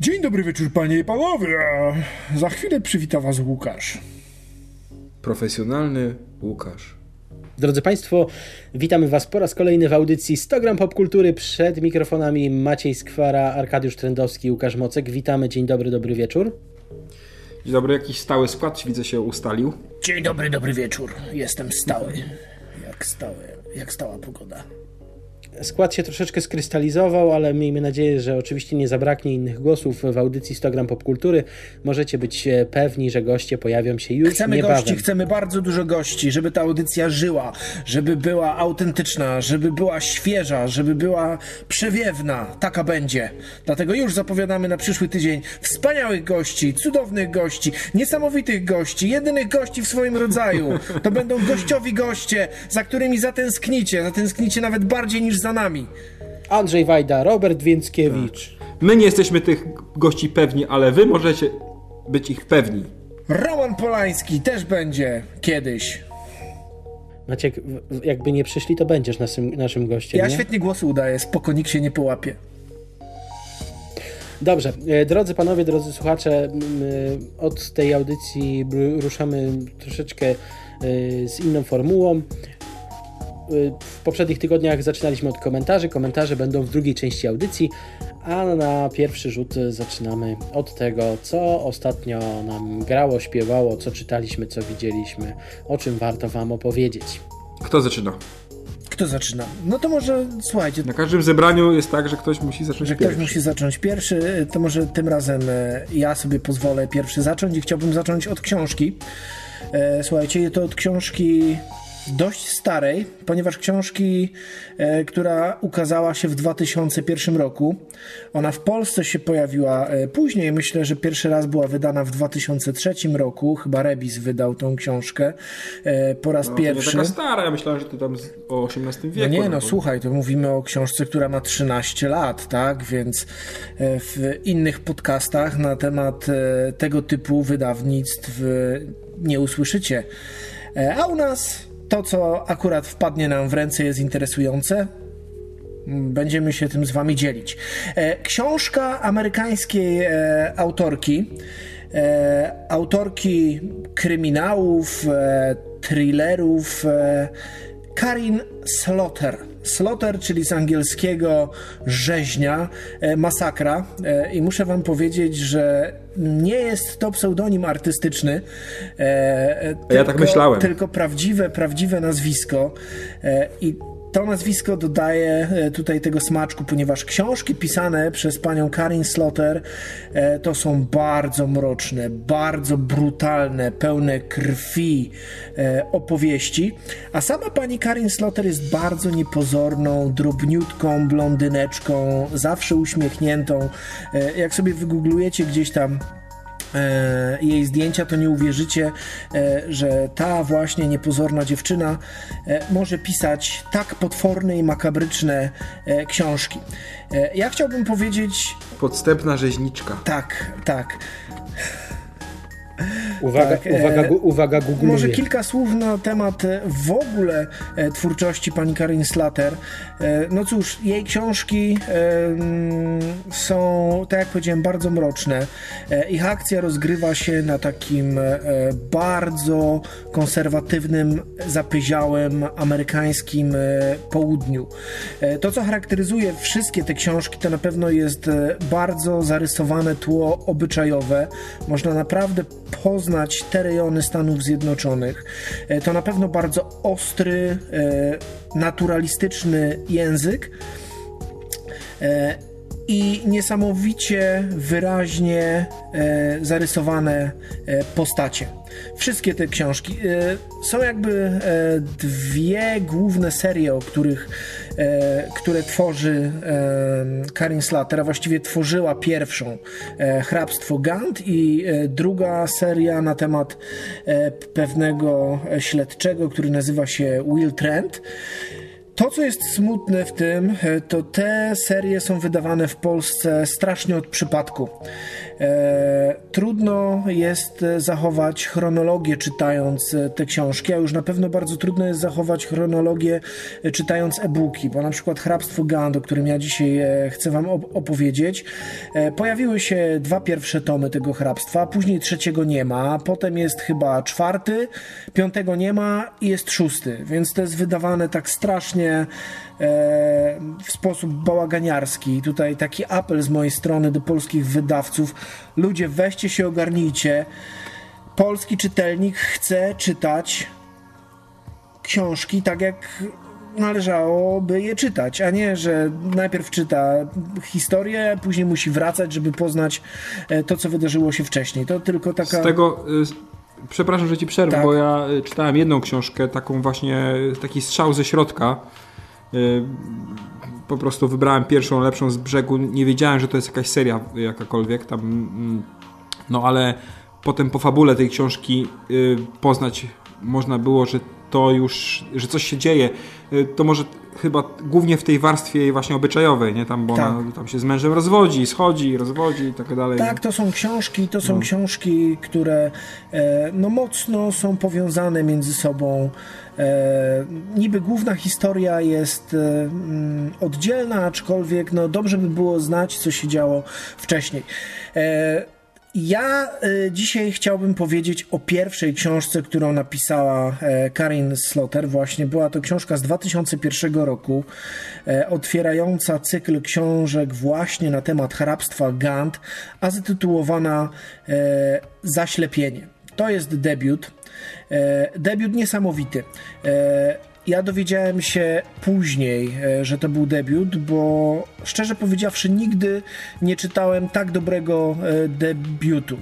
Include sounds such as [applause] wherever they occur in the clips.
Dzień dobry wieczór, panie i panowie. Za chwilę przywita was Łukasz. Profesjonalny Łukasz. Drodzy Państwo, witamy Was po raz kolejny w audycji 100 gram popkultury. Przed mikrofonami Maciej Skwara, Arkadiusz Trendowski, Łukasz Mocek. Witamy, dzień dobry, dobry wieczór. Dzień dobry, jakiś stały skład widzę się ustalił. Dzień dobry, dobry wieczór. Jestem stały. Jak stały, jak stała pogoda. Skład się troszeczkę skrystalizował, ale miejmy nadzieję, że oczywiście nie zabraknie innych głosów w audycji 100 gram popkultury. Możecie być e, pewni, że goście pojawią się już Chcemy niebawem. gości, chcemy bardzo dużo gości, żeby ta audycja żyła, żeby była autentyczna, żeby była świeża, żeby była przewiewna. Taka będzie. Dlatego już zapowiadamy na przyszły tydzień wspaniałych gości, cudownych gości, niesamowitych gości, jedynych gości w swoim rodzaju. To będą gościowi goście, za którymi zatęsknicie, zatęsknicie nawet bardziej niż za nami. Andrzej Wajda, Robert Więckiewicz. My nie jesteśmy tych gości pewni, ale wy możecie być ich pewni. Roman Polański też będzie kiedyś. Maciek, jakby nie przyszli, to będziesz naszym, naszym gościem. Ja nie? świetnie głosy udaję, spoko, nikt się nie połapie. Dobrze, e, drodzy panowie, drodzy słuchacze, e, od tej audycji ruszamy troszeczkę e, z inną formułą. E, W poprzednich tygodniach zaczynaliśmy od komentarzy. Komentarze będą w drugiej części audycji, a na pierwszy rzut zaczynamy od tego, co ostatnio nam grało, śpiewało, co czytaliśmy, co widzieliśmy, o czym warto Wam opowiedzieć. Kto zaczyna? Kto zaczyna? No to może, słuchajcie, Na każdym zebraniu jest tak, że ktoś musi zacząć że ktoś pierwszy. musi zacząć pierwszy, to może tym razem e, ja sobie pozwolę pierwszy zacząć i chciałbym zacząć od książki. Słuchajcie, to od książki dość starej, ponieważ książki, e, która ukazała się w 2001 roku. Ona w Polsce się pojawiła e, później. Myślę, że pierwszy raz była wydana w 2003 roku. Chyba Rebis wydał tą książkę e, po raz No, to nie pierwszy. taka stara, ja myślałem, że to tam o XVIII No wieku. nie, no bo- słuchaj, to mówimy o książce, która ma 13 lat, tak? Więc w innych podcastach na temat tego typu wydawnictw nie usłyszycie. A u nas to, co akurat wpadnie nam w ręce, jest interesujące. Będziemy się tym z wami dzielić. E, Książka amerykańskiej e, autorki, e, autorki kryminałów, thrillerów, Karin Slaughter. Slaughter, czyli z angielskiego rzeźnia, e, masakra. E, I muszę wam powiedzieć, że nie jest to pseudonim artystyczny. e, Ja tak myślałem. Tylko prawdziwe, prawdziwe nazwisko. I to nazwisko dodaje e, tutaj tego smaczku, ponieważ książki pisane przez panią Karin Slaughter e, to są bardzo mroczne, bardzo brutalne, pełne krwi e, opowieści. A sama pani Karin Slaughter jest bardzo niepozorną, drobniutką blondyneczką, zawsze uśmiechniętą. Jak sobie wygooglujecie gdzieś tam e, jej zdjęcia, to nie uwierzycie, e, że ta właśnie niepozorna dziewczyna e, może pisać tak potworne i makabryczne książki. Ja chciałbym powiedzieć Podstępna rzeźniczka. tak, tak. Uwaga, Tak, e, uwaga, uwaga, googluję. Może kilka słów na temat e, w ogóle e, twórczości pani Karin Slater. No cóż, jej książki są, tak jak powiedziałem, bardzo mroczne. Ich akcja rozgrywa się na takim bardzo konserwatywnym, zapyziałym amerykańskim południu. To, co charakteryzuje wszystkie te książki, to na pewno jest bardzo zarysowane tło obyczajowe. Można naprawdę poznać te rejony Stanów Zjednoczonych. E, To na pewno bardzo ostry, e, naturalistyczny język e, i niesamowicie wyraźnie zarysowane postacie. Wszystkie te książki e, są jakby e, dwie główne serie, o których, e, które tworzy Karin Slater, a właściwie tworzyła pierwszą Hrabstwo Gant i druga seria na temat pewnego śledczego, który nazywa się Will Trent. To, co jest smutne w tym, e, to te serie są wydawane w Polsce strasznie od przypadku. E, trudno jest zachować chronologię czytając te książki, a już na pewno bardzo trudno jest zachować chronologię czytając e-booki, bo na przykład Hrabstwo Gand, o którym ja dzisiaj chcę Wam opowiedzieć, pojawiły się dwa pierwsze tomy tego hrabstwa, później trzeciego nie ma, potem jest chyba czwarty, piątego nie ma i jest szósty, więc to jest wydawane tak strasznie e, w sposób bałaganiarski. Tutaj taki apel z mojej strony do polskich wydawców. Ludzie, weźcie się, ogarnijcie. Polski czytelnik chce czytać książki tak jak należałoby je czytać, a nie, że najpierw czyta historię, później musi wracać, żeby poznać e, to, co wydarzyło się wcześniej. To tylko taka... Z tego... Y przepraszam, że ci przerwę, tak. bo ja y, czytałem jedną książkę, taką właśnie, taki strzał ze środka. Y, po prostu wybrałem pierwszą, lepszą z brzegu. Nie wiedziałem, że to jest jakaś seria jakakolwiek tam. Mm, no ale potem po fabule tej książki y, poznać można było, że to już, że coś się dzieje. To może chyba głównie w tej warstwie właśnie obyczajowej, nie? Tam, bo tak. ona tam się z mężem rozwodzi, schodzi, rozwodzi i tak dalej. Tak, to są książki, to są no. książki, które e, no mocno są powiązane między sobą. E, niby główna historia jest e, mm, oddzielna, aczkolwiek no dobrze by było znać, co się działo wcześniej. E, ja y, dzisiaj chciałbym powiedzieć o pierwszej książce, którą napisała e, Karin Slotter. Właśnie była to książka z 2001 roku, e, otwierająca cykl książek właśnie na temat hrabstwa Gant, a zatytułowana e, Zaślepienie. To jest debiut. Debiut niesamowity. Ja dowiedziałem się później, e, że to był debiut, bo szczerze powiedziawszy, nigdy nie czytałem tak dobrego e, debiutu.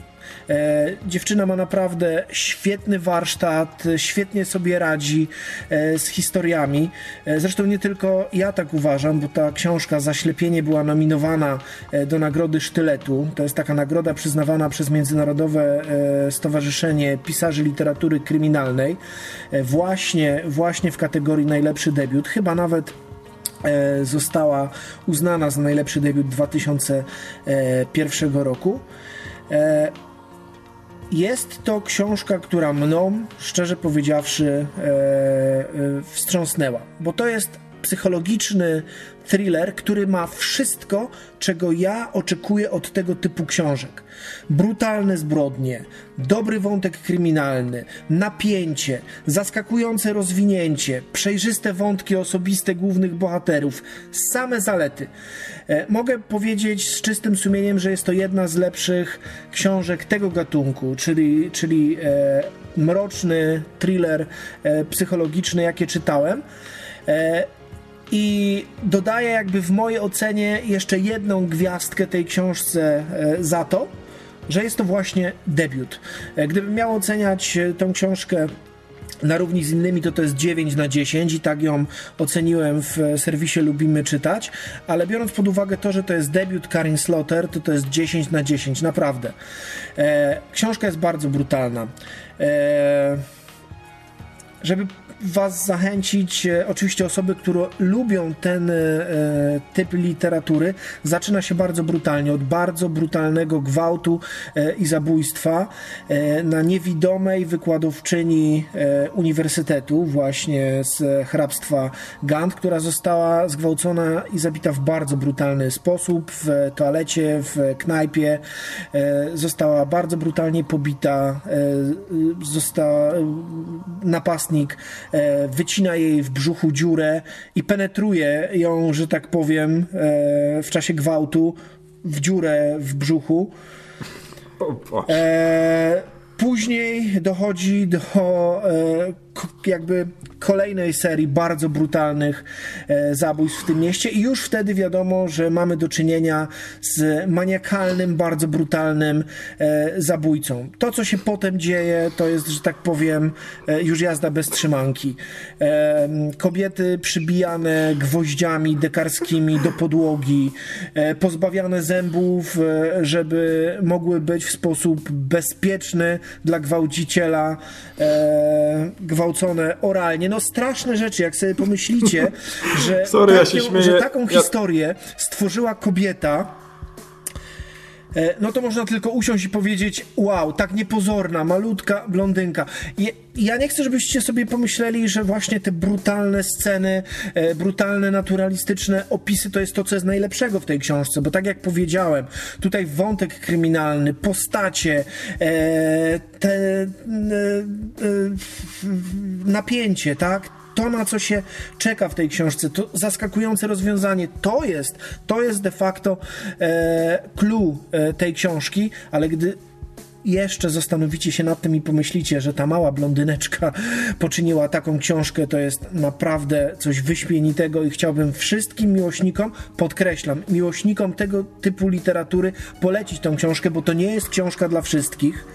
E, dziewczyna ma naprawdę świetny warsztat, świetnie sobie radzi e, z historiami. E, zresztą nie tylko ja tak uważam, bo ta książka Zaślepienie była nominowana do Nagrody Sztyletu. To jest taka nagroda przyznawana przez Międzynarodowe Stowarzyszenie Pisarzy Literatury Kryminalnej właśnie, właśnie w kategorii najlepszy debiut. Chyba nawet została uznana za najlepszy debiut 2001 roku. Jest to książka, która mną, szczerze powiedziawszy, e, e, wstrząsnęła, bo to jest psychologiczny thriller, który ma wszystko, czego ja oczekuję od tego typu książek. Brutalne zbrodnie, dobry wątek kryminalny, napięcie, zaskakujące rozwinięcie, przejrzyste wątki osobiste głównych bohaterów, same zalety. E, mogę powiedzieć z czystym sumieniem, że jest to jedna z lepszych książek tego gatunku, czyli, czyli e, mroczny thriller e, psychologiczny, jakie czytałem. E, i dodaję jakby w mojej ocenie jeszcze jedną gwiazdkę tej książce e, za to, że jest to właśnie debiut. E, gdybym miał oceniać e, tą książkę na równi z innymi to to jest 9 na 10 i tak ją oceniłem w serwisie Lubimy Czytać, ale biorąc pod uwagę to, że to jest debiut Karin Slaughter, to to jest 10 na 10, naprawdę. Książka jest bardzo brutalna. Żeby Was zachęcić, e, oczywiście osoby, które lubią ten e, typ literatury, zaczyna się bardzo brutalnie, od bardzo brutalnego gwałtu e, i zabójstwa na niewidomej wykładowczyni uniwersytetu, właśnie z hrabstwa Gant, która została zgwałcona i zabita w bardzo brutalny sposób, w toalecie, w knajpie, została bardzo brutalnie pobita, została napastnik E, wycina jej w brzuchu dziurę i penetruje ją, że tak powiem, e, w czasie gwałtu w dziurę w brzuchu. E, później dochodzi do jakby kolejnej serii bardzo brutalnych e, zabójstw w tym mieście i już wtedy wiadomo, że mamy do czynienia z maniakalnym, bardzo brutalnym e, zabójcą. To, co się potem dzieje, to jest, że tak powiem, e, już jazda bez trzymanki. E, kobiety przybijane gwoździami dekarskimi do podłogi, e, pozbawiane zębów, e, żeby mogły być w sposób bezpieczny dla gwałciciela gwałciciela zgwałcone oralnie. No straszne rzeczy, jak sobie pomyślicie, że, [laughs] Sorry, taką, ja że taką historię stworzyła kobieta, no to można tylko usiąść i powiedzieć, wow, tak niepozorna, malutka blondynka. I ja nie chcę, żebyście sobie pomyśleli, że właśnie te brutalne sceny, e, brutalne, naturalistyczne opisy to jest to, co jest najlepszego w tej książce, bo tak jak powiedziałem, tutaj wątek kryminalny, postacie, e, te napięcie, tak? To, na co się czeka w tej książce, to zaskakujące rozwiązanie, to jest, to jest de facto e, clue e, tej książki, ale gdy jeszcze zastanowicie się nad tym i pomyślicie, że ta mała blondyneczka poczyniła taką książkę, to jest naprawdę coś wyśmienitego i chciałbym wszystkim miłośnikom, podkreślam, miłośnikom tego typu literatury polecić tą książkę, bo to nie jest książka dla wszystkich.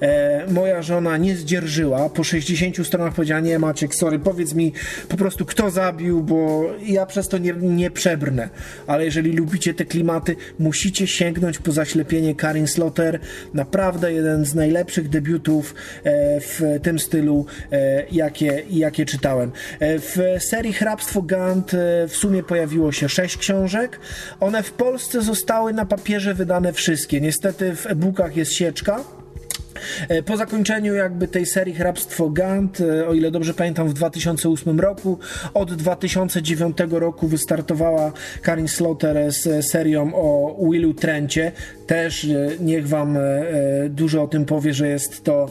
E, moja żona nie zdzierżyła, po 60 stronach powiedziała, nie Maciek, sorry, powiedz mi po prostu kto zabił, bo ja przez to nie, nie przebrnę. Ale jeżeli lubicie te klimaty, musicie sięgnąć po zaślepienie Karin Slotter. Naprawdę jeden z najlepszych debiutów e, w tym stylu, e, jakie, jakie czytałem. E, w serii Hrabstwo Gant w sumie pojawiło się sześć książek. One w Polsce zostały na papierze wydane wszystkie. Niestety w e-bookach jest sieczka. E, po zakończeniu jakby tej serii Hrabstwo Gant, e, o ile dobrze pamiętam, w 2008 roku, od 2009 roku wystartowała Karin Slaughter z serią o Willu Trencie. Też e, niech wam dużo o tym powie, że jest to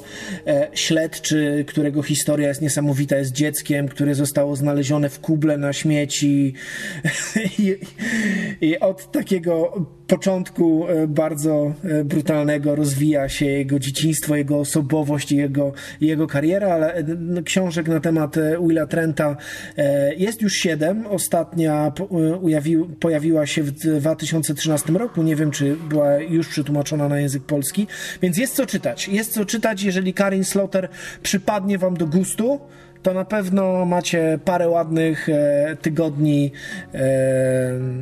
śledczy, którego historia jest niesamowita, jest dzieckiem, które zostało znalezione w kuble na śmieci. [laughs] I, i od takiego początku bardzo brutalnego rozwija się jego dzieciństwo dziedzictwo, jego osobowość i jego, jego karierę, ale e, książek na temat e, Willa Trenta e, jest już siedem. Ostatnia pojawiła się w 2013 roku. Nie wiem, czy była już przetłumaczona na język polski, więc jest co czytać. Jest co czytać, jeżeli Karin Slaughter przypadnie wam do gustu to na pewno macie parę ładnych e, tygodni e,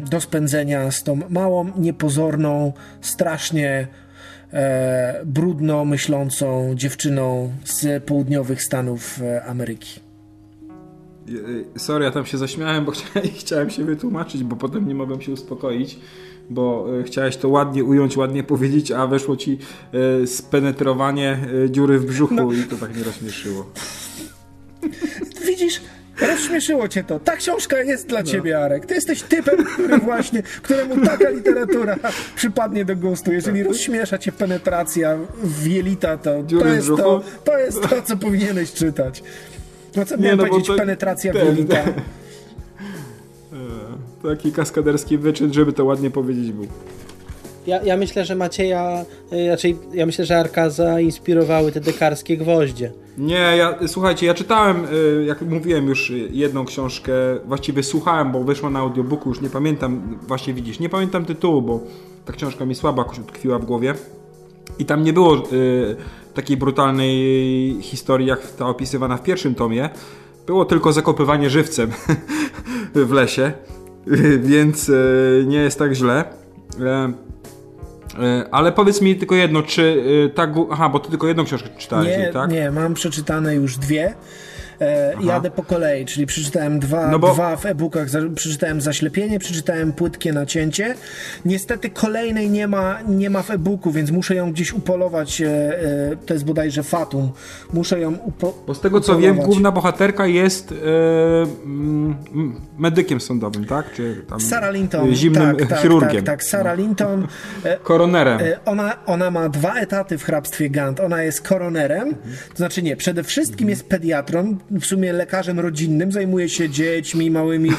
do spędzenia z tą małą, niepozorną, strasznie e, brudno myślącą dziewczyną z południowych Stanów e, Ameryki. E, sorry, ja tam się zaśmiałem, bo [laughs] chciałem się wytłumaczyć, bo potem nie mogłem się uspokoić, bo e, chciałeś to ładnie ująć, ładnie powiedzieć, a weszło ci spenetrowanie dziury w brzuchu no. i to tak nie rozśmieszyło. [laughs] Rozśmieszyło cię to. Ta książka jest dla ciebie, Arek. Ty jesteś typem, który właśnie, któremu taka literatura przypadnie do gustu. Jeżeli rozśmiesza cię penetracja w jelita, to, to, jest, to, to jest to, co powinieneś czytać. No co miałem no, powiedzieć? To, penetracja ten, w jelita. Ten. [laughs] Taki kaskaderski wyczyn, żeby to ładnie powiedzieć był. Ja, ja myślę, że Macieja, y, raczej ja myślę, że Arka zainspirowały te dekarskie gwoździe. Nie, ja, słuchajcie, ja czytałem, y, jak mówiłem już, jedną książkę, właściwie słuchałem, bo wyszła na audiobooku, już nie pamiętam, właśnie widzisz, nie pamiętam tytułu, bo ta książka mi słabo jakoś utkwiła w głowie. I tam nie było y, takiej brutalnej historii, jak ta opisywana w pierwszym tomie. Było tylko zakopywanie żywcem [laughs] w lesie, [laughs] więc y, nie jest tak źle. E, E, ale powiedz mi tylko jedno, czy e, tak. Aha, bo ty tylko jedną książkę czytałeś, nie, tak? Nie, mam przeczytane już dwie. E, jadę po kolei, czyli przeczytałem dwa, no bo... dwa w e-bookach, za, przeczytałem Zaślepienie, przeczytałem Płytkie Nacięcie. Niestety kolejnej nie ma, nie ma w e-booku, więc muszę ją gdzieś upolować, e, e, to jest bodajże Fatum. Muszę ją upo Bo z tego co upolować. wiem, główna bohaterka jest e, mm, medykiem sądowym, tak? Czy tam Sarah Linton. Zimnym tak, tak, chirurgiem. Tak, tak, Sarah no. Linton. E, [laughs] koronerem. E, ona, ona ma dwa etaty w hrabstwie Gant. Ona jest koronerem, to znaczy nie, przede wszystkim mhm. jest pediatrą, w sumie lekarzem rodzinnym, zajmuje się dziećmi, małymi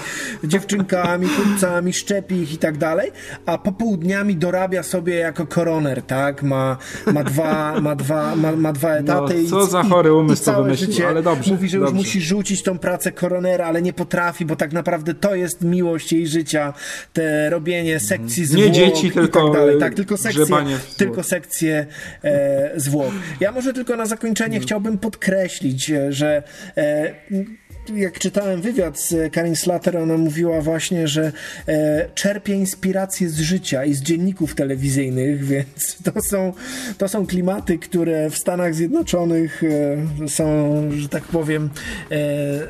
dziewczynkami, [laughs] chłopcami, szczepi ich i tak dalej, a popołudniami dorabia sobie jako koroner, tak? Ma, ma, dwa, ma, dwa, ma, ma dwa etaty no, co i, za chory umysł to wymyślił, ale dobrze. Mówi, że dobrze. już musi rzucić tą pracę koronera, ale nie potrafi, bo tak naprawdę to jest miłość jej życia, te robienie sekcji zwłok Nie dzieci, tylko tak dalej. Tak, tylko sekcje, tylko sekcje e, zwłok. Ja może tylko na zakończenie hmm. chciałbym podkreślić, że jak czytałem wywiad z Karin Slater, ona mówiła właśnie, że e, czerpie inspirację z życia i z dzienników telewizyjnych, [laughs] więc to są, to są klimaty, które w Stanach Zjednoczonych e, są, że tak powiem, e,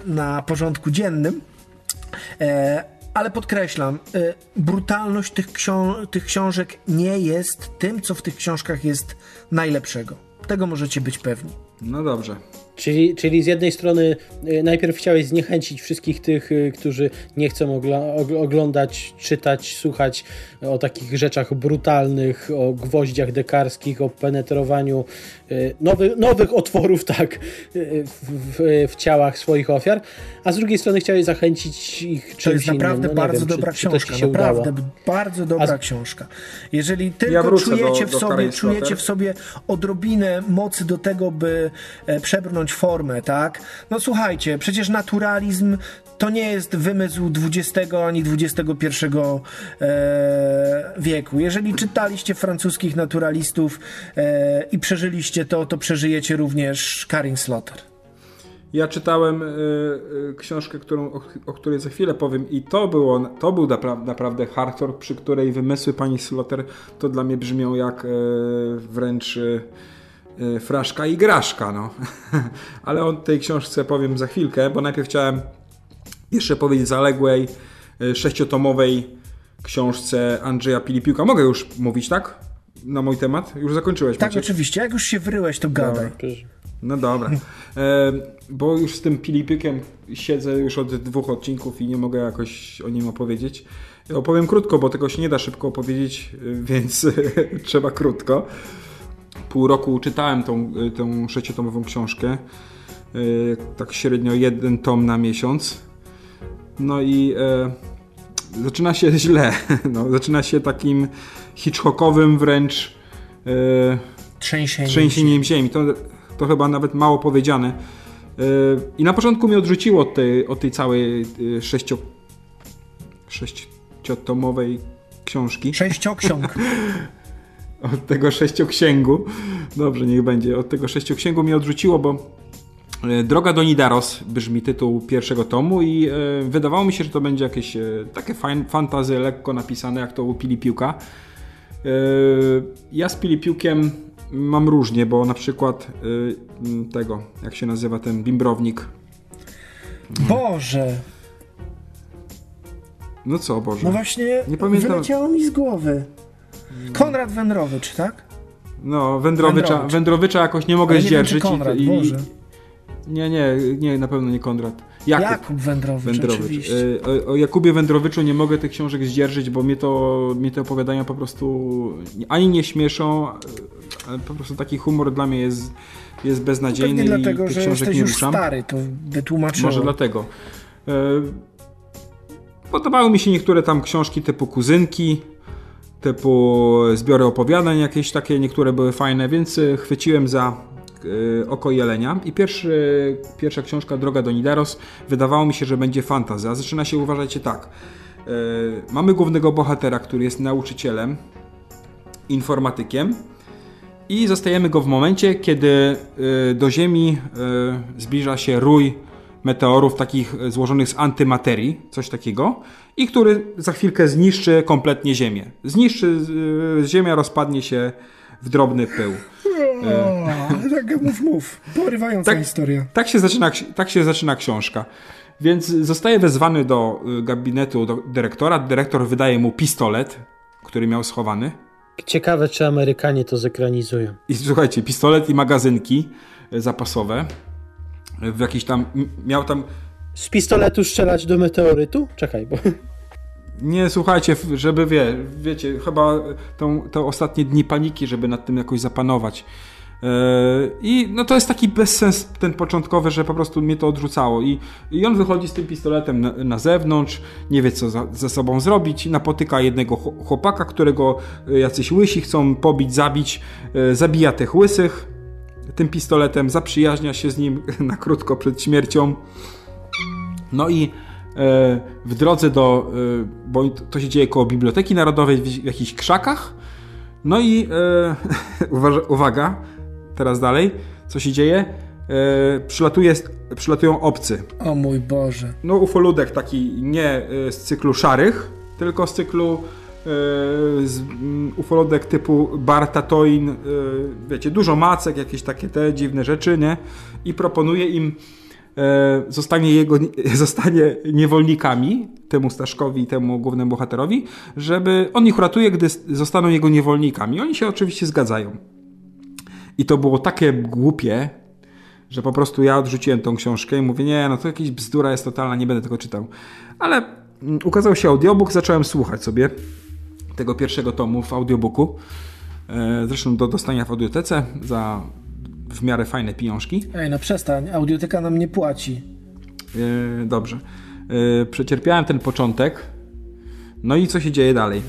na porządku dziennym. E, ale podkreślam, e, brutalność tych, książ tych książek nie jest tym, co w tych książkach jest najlepszego. Tego możecie być pewni. No dobrze. Czyli, czyli z jednej strony y, najpierw chciałeś zniechęcić wszystkich tych, y, którzy nie chcą oglądać, czytać, słuchać o takich rzeczach brutalnych, o gwoździach dekarskich, o penetrowaniu y, nowych, nowych otworów [laughs] tak w, w, w, ciałach swoich ofiar, a z drugiej strony chciałeś zachęcić ich czymś To jest naprawdę no, bardzo wiem, dobra czy, książka, czy naprawdę bardzo dobra a... książka. Jeżeli tylko ja czujecie, do, w sobie, czujecie w sobie odrobinę mocy do tego, by e, przebrnąć formę, tak? No słuchajcie, przecież naturalizm to nie jest wymysł XX ani XXI e, wieku. Jeżeli czytaliście francuskich naturalistów e, i przeżyliście to, to przeżyjecie również Karin Slaughter. Ja czytałem y, książkę, którą, o, której za chwilę powiem i to, było, to był napra naprawdę hardcore, przy której wymysły pani Slaughter to dla mnie brzmią jak wręcz Y, fraszka i graszka, no. [laughs] Ale o tej książce powiem za chwilkę, bo najpierw chciałem jeszcze powiedzieć zaległej, y, sześciotomowej książce Andrzeja Pilipiuka. Mogę już mówić, tak? Na mój temat? Już zakończyłeś, Tak, Maciek? oczywiście. Jak już się wryłeś, to gadaj. No dobra. [laughs] E, bo już z tym Pilipiukiem siedzę już od dwóch odcinków i nie mogę jakoś o nim opowiedzieć. Opowiem krótko, bo tego się nie da szybko opowiedzieć, y, więc [laughs] trzeba krótko pół roku czytałem tą, y, tą sześciotomową książkę. Y, tak średnio jeden tom na miesiąc. No i e, zaczyna się [laughs] źle. No, zaczyna się takim Hitchcockowym wręcz e, trzęsieniem, trzęsieniem ziemi. To, to chyba nawet mało powiedziane. E, I na początku mnie odrzuciło od tej, od tej całej e, sześcio, sześciotomowej książki. Sześcioksiąg. [laughs] od tego sześcioksięgu. Dobrze, niech będzie. Od tego sześcioksięgu mnie odrzuciło, bo e, Droga do Nidaros brzmi tytuł pierwszego tomu i e, wydawało mi się, że to będzie jakieś e, takie fan, fantazy lekko napisane, jak to u Pili Piłka. E, ja z Pili Piłkiem mam różnie, bo na przykład tego, jak się nazywa ten bimbrownik. Boże! No co, Boże? No właśnie, nie pamiętam. wyleciało mi z głowy. Konrad Wędrowicz, tak? No, Wędrowicza, Wędrowicz. Wędrowicza jakoś nie mogę Ale zdzierżyć. Nie, Konrad, i, i, nie, nie, nie, na pewno nie Konrad. Jakub, Jakub Wędrowicz, Wędrowicz. E, o, o, Jakubie Wędrowiczu nie mogę tych książek zdzierżyć, bo mnie to, mnie te opowiadania po prostu ani nie śmieszą, ale po prostu taki humor dla mnie jest, jest beznadziejny no dlatego, i tych książek nie już ruszam. stary, to wytłumaczyło. Może dlatego. E, podobały mi się niektóre tam książki typu Kuzynki, typu zbiory opowiadań jakieś takie, niektóre były fajne, więc y, chwyciłem za y, oko jelenia i pierwszy, pierwsza książka Droga do Nidaros wydawało mi się, że będzie fantazy, a zaczyna się uważajcie tak. Y, mamy głównego bohatera, który jest nauczycielem, informatykiem i zostajemy go w momencie, kiedy do Ziemi zbliża się rój meteorów takich złożonych z antymaterii, coś takiego, i który za chwilkę zniszczy kompletnie Ziemię. Zniszczy, y, Ziemia rozpadnie się w drobny pył. O, tak mów, mów. Porywająca tak, historia. Tak się, zaczyna, tak się zaczyna książka. Więc zostaje wezwany do y, gabinetu do dyrektora. Dyrektor wydaje mu pistolet, który miał schowany. Ciekawe, czy Amerykanie to zekranizują. I słuchajcie, pistolet i magazynki zapasowe. W jakiś tam. Miał tam z pistoletu strzelać do meteorytu? Czekaj, bo... Nie, słuchajcie, żeby wie, wiecie, chyba tą, te ostatnie dni paniki, żeby nad tym jakoś zapanować. Yy, I no to jest taki bezsens ten początkowy, że po prostu mnie to odrzucało. I, i on wychodzi z tym pistoletem na, na zewnątrz, nie wie co za, ze sobą zrobić, napotyka jednego chłopaka, którego jacyś łysi chcą pobić, zabić, yy, zabija tych łysych tym pistoletem, zaprzyjaźnia się z nim [laughs] na krótko przed śmiercią. No i e, w drodze do, e, bo to się dzieje koło Biblioteki Narodowej w jakichś krzakach. No i e, [laughs] uwaga, teraz dalej, co się dzieje? przylatuje, przylatują obcy. O mój Boże. No ufoludek taki nie z cyklu szarych, tylko z cyklu z, mm, ufolodek typu Bartatoin, e, wiecie, dużo macek, jakieś takie te dziwne rzeczy, nie? I proponuje im e, zostanie, jego, [laughs] zostanie niewolnikami temu Staszkowi, temu głównemu bohaterowi, żeby on ich uratuje, gdy zostaną jego niewolnikami. Oni się oczywiście zgadzają. I to było takie głupie, że po prostu ja odrzuciłem tą książkę i mówię, nie, no to jakaś bzdura jest totalna, nie będę tego czytał. Ale mm, ukazał się audiobook, zacząłem słuchać sobie tego pierwszego tomu w audiobooku. E, zresztą do dostania w audiotece za w miarę fajne pieniążki. Ej, no przestań, audioteka nam nie płaci. E, dobrze. E, przecierpiałem ten początek. No i co się dzieje dalej?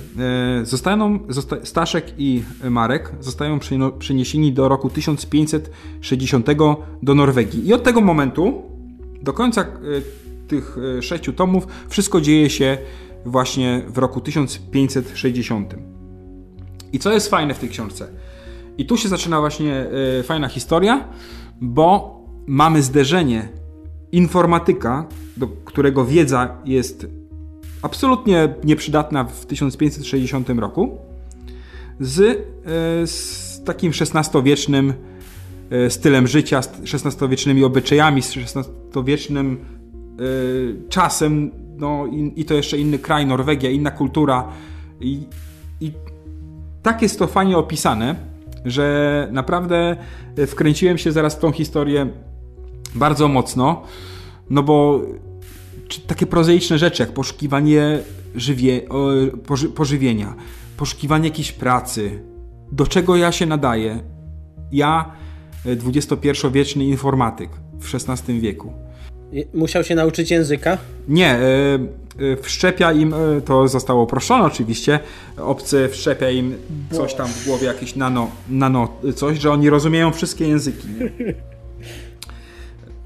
Zostaną, zosta Staszek i Marek zostają przeniesieni do roku 1560 do Norwegii. I od tego momentu do końca tych sześciu tomów wszystko dzieje się właśnie w roku 1560. I co jest fajne w tej książce? I tu się zaczyna właśnie y, fajna historia, bo mamy zderzenie informatyka, do którego wiedza jest absolutnie nieprzydatna w 1560 roku, z, y, z takim XVI-wiecznym y, stylem życia, XVI-wiecznymi obyczajami, z XVI-wiecznym czasem, no i, i, to jeszcze inny kraj, Norwegia, inna kultura. I, I tak jest to fajnie opisane, że naprawdę wkręciłem się zaraz w tą historię bardzo mocno, no bo takie prozaiczne rzeczy, jak poszukiwanie żywie, poży, pożywienia, poszukiwanie jakiejś pracy, do czego ja się nadaję. Ja, XXI-wieczny informatyk w XVI wieku. Musiał się nauczyć języka? Nie, wszczepia im, to zostało proszone oczywiście, obcy wszczepia im coś tam w głowie, jakieś nano, nano coś, że oni rozumieją wszystkie języki.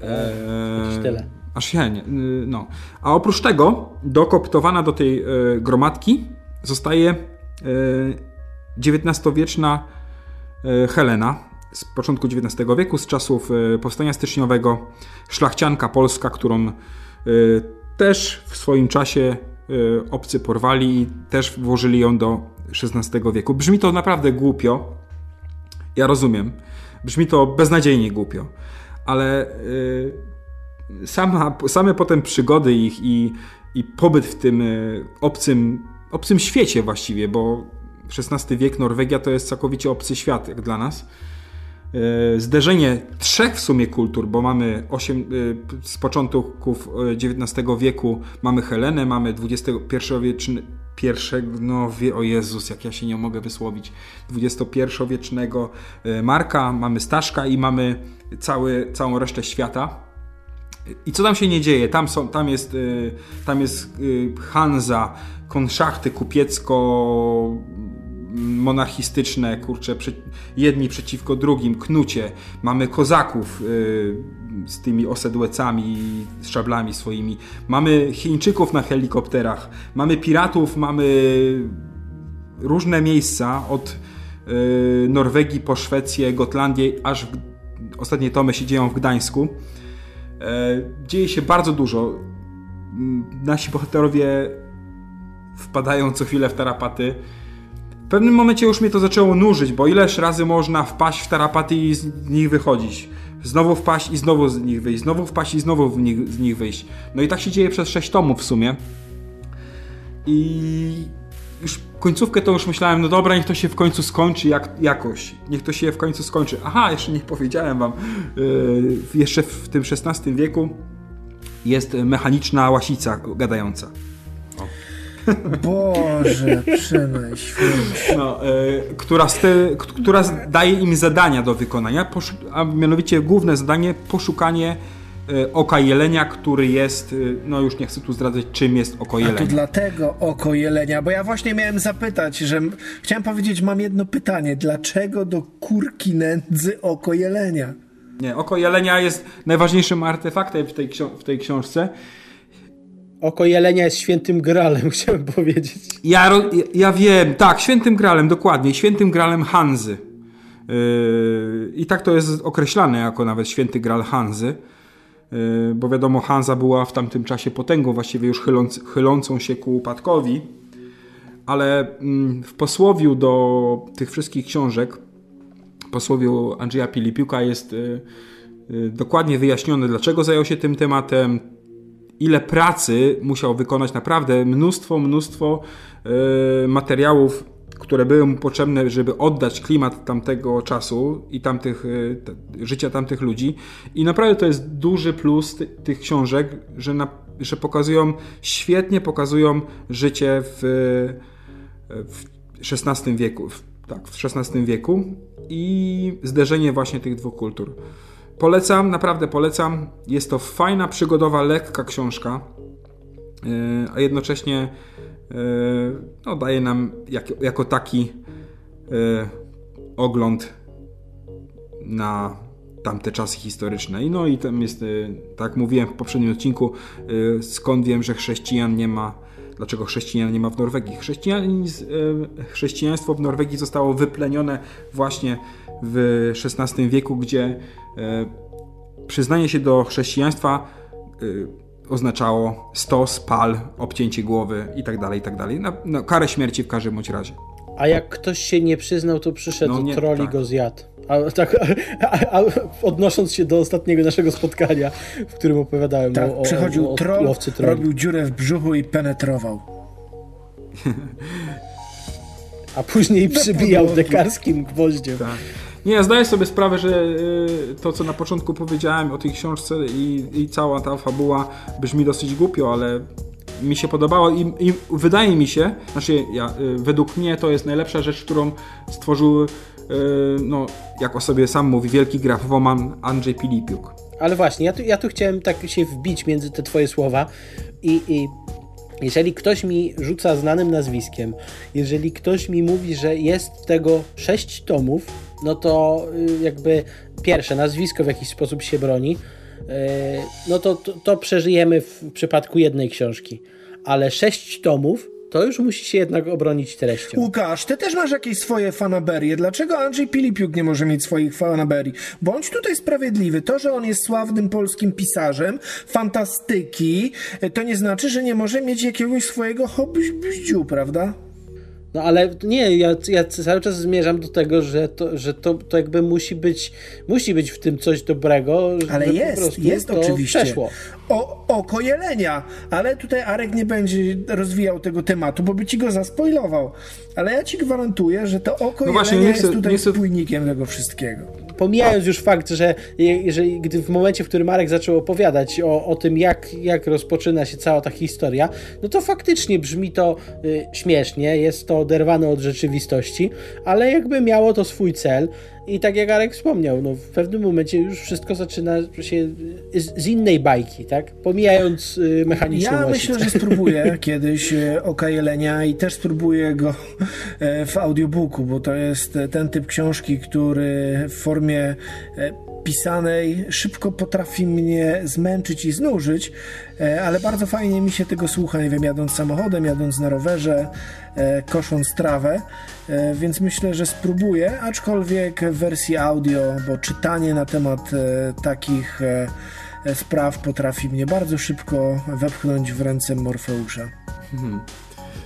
Eee, [laughs] tyle. Aż ja nie, no. A oprócz tego, dokoptowana do tej gromadki zostaje XIX-wieczna Helena, z początku XIX wieku, z czasów e, powstania styczniowego, szlachcianka polska, którą e, też w swoim czasie e, obcy porwali i też włożyli ją do XVI wieku. Brzmi to naprawdę głupio. Ja rozumiem. Brzmi to beznadziejnie głupio. Ale sama, same potem przygody ich i, i pobyt w tym obcym, obcym świecie właściwie, bo XVI wiek Norwegia to jest całkowicie obcy świat jak dla nas zderzenie trzech w sumie kultur, bo mamy 8, e, z początków XIX e, wieku mamy Helenę, mamy XXI-wieczny pierwszego, wie, o Jezus, jak ja się nie mogę wysłowić, XXI-wiecznego Marka, mamy Staszka i mamy cały, całą resztę świata. I co tam się nie dzieje? Tam, są, tam jest, tam jest Hanza, konszachty kupiecko monarchistyczne, kurcze, jedni przeciwko drugim, knucie. Mamy kozaków y, z tymi osedłecami, z szablami swoimi. Mamy Chińczyków na helikopterach. Mamy piratów, mamy różne miejsca od y, Norwegii po Szwecję, Gotlandię, aż w, ostatnie tomy się dzieją w Gdańsku. E, dzieje się bardzo dużo. Nasi bohaterowie wpadają co chwilę w tarapaty. W pewnym momencie już mnie to zaczęło nużyć, bo ileż razy można wpaść w tarapaty i z nich wychodzić. Znowu wpaść i znowu z nich wyjść, znowu wpaść i znowu nich, z nich wyjść. No i tak się dzieje przez 6 tomów w sumie. I już końcówkę to już myślałem, no dobra, niech to się w końcu skończy jak, jakoś. Niech to się w końcu skończy. Aha, jeszcze nie powiedziałem wam. Yy, jeszcze w tym XVI wieku jest mechaniczna łasica gadająca. Boże, przemyśl. No, y, która, która daje im zadania do wykonania, a mianowicie główne zadanie poszukanie y, oka jelenia, który jest, y, no już nie chcę tu zdradzać, czym jest oko jelenia. A to dlatego oko jelenia, bo ja właśnie miałem zapytać, że chciałem powiedzieć, mam jedno pytanie, dlaczego do kurki nędzy oko jelenia? Nie, oko jelenia jest najważniejszym artefaktem w tej, w tej książce Oko jelenia jest świętym gralem, [laughs] chciałem powiedzieć. Ja, ja wiem, tak, świętym gralem, dokładnie. Świętym gralem Hanzy. I tak to jest określane jako nawet święty Graal Hanzy, bo wiadomo, Hanza była w tamtym czasie potęgą, właściwie już chyląc, chylącą się ku upadkowi, ale mm, w posłowiu do tych wszystkich książek, posłowiu Andrzeja Pilipiuka jest dokładnie wyjaśnione, dlaczego zajął się tym tematem, ile pracy musiał wykonać, naprawdę mnóstwo, mnóstwo yy, materiałów, które były mu potrzebne, żeby oddać klimat tamtego czasu i tamtych, yy, życia tamtych ludzi. I naprawdę to jest duży plus ty, tych książek, że, na, że pokazują, świetnie pokazują życie w, w XVI wieku. W, tak, w XVI wieku i zderzenie właśnie tych dwóch kultur. Polecam, naprawdę polecam. Jest to fajna, przygodowa, lekka książka, e, a jednocześnie e, no, daje nam jak, jako taki e, ogląd na tamte czasy historyczne. I no i tam jest, tak jak mówiłem w poprzednim odcinku, skąd wiem, że chrześcijan nie ma dlaczego chrześcijan nie ma w Norwegii. Chrześcijaństwo w Norwegii zostało wyplenione właśnie w XVI wieku, gdzie e, przyznanie się do chrześcijaństwa e, oznaczało stos, pal, obcięcie głowy itd., tak itd. Tak na, na karę śmierci w każdym bądź razie. A jak ktoś się nie przyznał, to przyszedł no nie, troll tak. go zjadł. A, tak, a, a, odnosząc się do ostatniego naszego spotkania, w którym opowiadałem tak, o, przychodził o, o, troll, robił dziurę w brzuchu i penetrował. a później [laughs] przybijał dekarskim gwoździem. Tak. Nie, ja zdaję sobie sprawę, że y, to, co na początku powiedziałem o tej książce i, i cała ta fabuła brzmi dosyć głupio, ale mi się podobało i, i wydaje mi się, znaczy ja, y, według mnie to jest najlepsza rzecz, którą stworzył, y, no, jak o sobie sam mówi, wielki grafoman Andrzej Pilipiuk. Ale właśnie, ja tu, ja tu chciałem tak się wbić między te twoje słowa i, i jeżeli ktoś mi rzuca znanym nazwiskiem, jeżeli ktoś mi mówi, że jest tego sześć tomów, no to y, jakby pierwsze nazwisko w jakiś sposób się broni, y, no to, to, to przeżyjemy w przypadku jednej książki. Ale sześć tomów to już musi się jednak obronić treścią. Łukasz, ty też masz jakieś swoje fanaberie. Dlaczego Andrzej Pilipiuk nie może mieć swoich fanaberii? Bądź tutaj sprawiedliwy. To, że on jest sławnym polskim pisarzem, fantastyki, to nie znaczy, że nie może mieć jakiegoś swojego hobby, prawda? No ale nie, ja, ja cały czas zmierzam do tego, że to, że to, to jakby musi być, musi być w tym coś dobrego. Ale jest, jest oczywiście. Przeszło. O, oko jelenia, ale tutaj Arek nie będzie rozwijał tego tematu, bo by ci go zaspoilował. Ale ja ci gwarantuję, że to oko no jelenia właśnie, jest tutaj chcę... spójnikiem tego wszystkiego pomijając już fakt, że jeżeli, gdy w momencie, w którym Marek zaczął opowiadać o, o tym, jak, jak rozpoczyna się cała ta historia, no to faktycznie brzmi to y, śmiesznie, jest to oderwane od rzeczywistości, ale jakby miało to swój cel. I tak jak Arek wspomniał, no w pewnym momencie już wszystko zaczyna się z, z innej bajki, tak? Pomijając y, mechaniczną Ja myślę, że spróbuję [laughs] kiedyś y, Oka Jelenia i też spróbuję go y, w audiobooku, bo to jest ten typ książki, który w formie pisanej szybko potrafi mnie zmęczyć i znużyć, ale bardzo fajnie mi się tego słucha, nie wiem, jadąc samochodem, jadąc na rowerze, kosząc trawę. E, więc myślę, że spróbuję, aczkolwiek w wersji audio, bo czytanie na temat e, takich e, spraw potrafi mnie bardzo szybko wepchnąć w ręce Morfeusza. Mhm.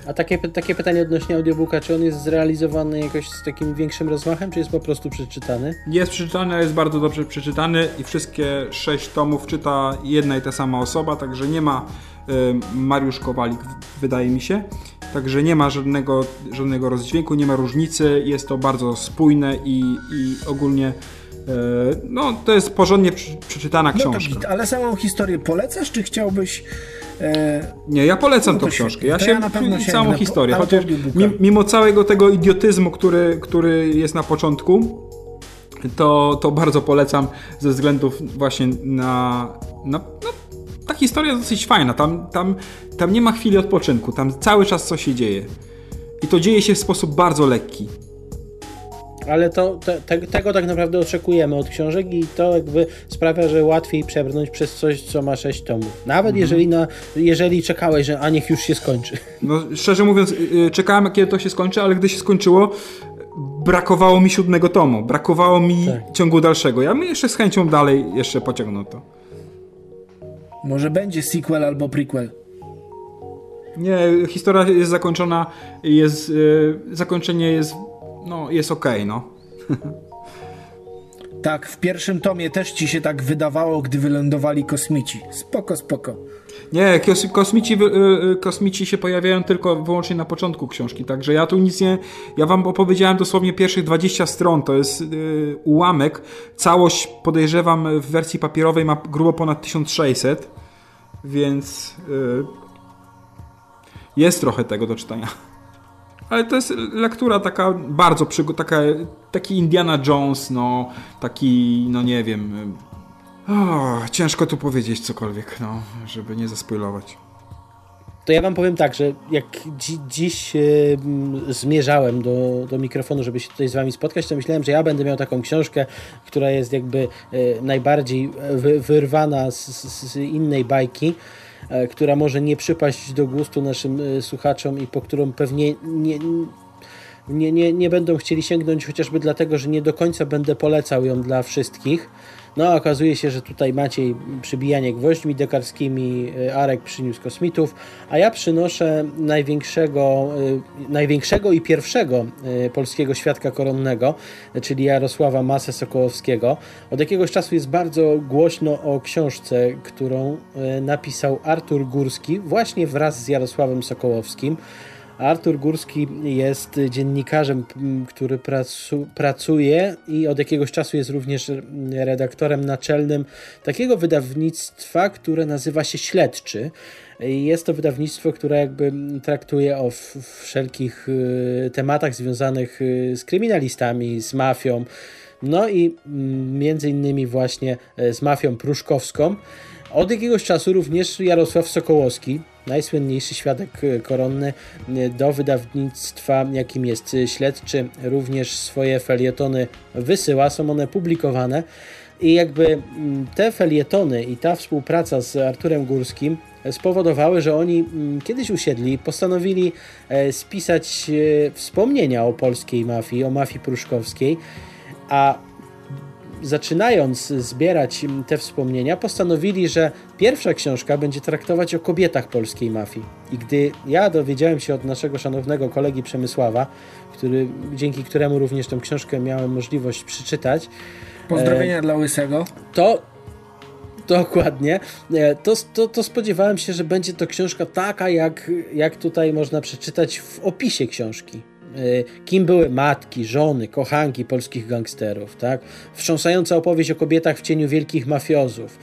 A takie, takie pytanie odnośnie audiobooka, czy on jest zrealizowany jakoś z takim większym rozmachem, czy jest po prostu przeczytany? Jest przeczytany, jest bardzo dobrze przeczytany i wszystkie sześć tomów czyta jedna i ta sama osoba, także nie ma y, Mariusz Kowalik, wydaje mi się. Także nie ma żadnego, żadnego rozdźwięku, nie ma różnicy, jest to bardzo spójne i, i ogólnie e, no, to jest porządnie przeczytana książka. No to, ale samą historię polecasz, czy chciałbyś... E... Nie, ja polecam no tą książkę. Ja, się, ja na pewno się całą historię. Chociaż mimo całego tego idiotyzmu, który, który jest na początku, to, to bardzo polecam ze względów właśnie na, na, na ta historia jest dosyć fajna. Tam, tam, tam nie ma chwili odpoczynku, tam cały czas coś się dzieje. I to dzieje się w sposób bardzo lekki. Ale to, te, te, tego tak naprawdę oczekujemy od książek i to jakby sprawia, że łatwiej przebrnąć przez coś, co ma 6 tomów. Nawet mhm. jeżeli, na, jeżeli czekałeś, że a niech już się skończy. No szczerze mówiąc, y, y, czekałem kiedy to się skończy, ale gdy się skończyło, brakowało mi siódmego tomu, brakowało mi tak. ciągu dalszego. Ja bym jeszcze z chęcią dalej jeszcze pociągnął to. Może będzie sequel albo prequel. Nie, historia jest zakończona, jest, yy, zakończenie jest, no, jest okej, okay, no. [laughs] Tak, w pierwszym tomie też ci się tak wydawało, gdy wylądowali kosmici. Spoko, spoko. Nie, kos kosmici, y, y, kosmici się pojawiają tylko wyłącznie na początku książki, także ja tu nic nie... Ja wam opowiedziałem dosłownie pierwszych 20 stron, to jest yy, ułamek. Całość podejrzewam w wersji papierowej ma grubo ponad 1600, więc yy, jest trochę tego do czytania. Ale to jest lektura taka bardzo taka, taki Indiana Jones, no taki, no nie wiem. Ciężko tu powiedzieć cokolwiek, no, żeby nie zaspoilować. To ja wam powiem tak, że jak dzi dziś zmierzałem do, do mikrofonu, żeby się tutaj z wami spotkać, to myślałem, że ja będę miał taką książkę, która jest jakby y, najbardziej wy wyrwana z, z, innej bajki, która może nie przypaść do gustu naszym y, słuchaczom i po którą pewnie nie, nie, nie, nie będą chcieli sięgnąć chociażby dlatego, że nie do końca będę polecał ją dla wszystkich. No, okazuje się, że tutaj Maciej przybijanie gwoźdźmi dekarskimi, y, Arek przyniósł kosmitów, a ja przynoszę największego, y, największego i pierwszego y, polskiego świadka koronnego, czyli Jarosława Masę Sokołowskiego. Od jakiegoś czasu jest bardzo głośno o książce, którą napisał Artur Górski właśnie wraz z Jarosławem Sokołowskim. Artur Górski jest dziennikarzem, który pracu, pracuje i od jakiegoś czasu jest również redaktorem naczelnym takiego wydawnictwa, które nazywa się Śledczy. Jest to wydawnictwo, które jakby traktuje o wszelkich y, tematach związanych y, z kryminalistami, z mafią, no i między innymi właśnie y, z mafią pruszkowską. Od jakiegoś czasu również Jarosław Sokołowski, najsłynniejszy świadek e, koronny e, do wydawnictwa, jakim jest śledczy, również swoje felietony wysyła, są one publikowane. I jakby te felietony i ta współpraca z Arturem Górskim spowodowały, że oni kiedyś usiedli, postanowili e, spisać wspomnienia o polskiej mafii, o mafii pruszkowskiej, a zaczynając zbierać te wspomnienia, postanowili, że pierwsza książka będzie traktować o kobietach polskiej mafii. I gdy ja dowiedziałem się od naszego szanownego kolegi Przemysława, który, dzięki któremu również tę książkę miałem możliwość przeczytać. Pozdrowienia e, dla Łysego. To Dokładnie. E, to, to, to, spodziewałem się, że będzie to książka taka, jak, jak tutaj można przeczytać w opisie książki. Y, kim były matki, żony, kochanki polskich gangsterów, tak? Wstrząsająca opowieść o kobietach w cieniu wielkich mafiozów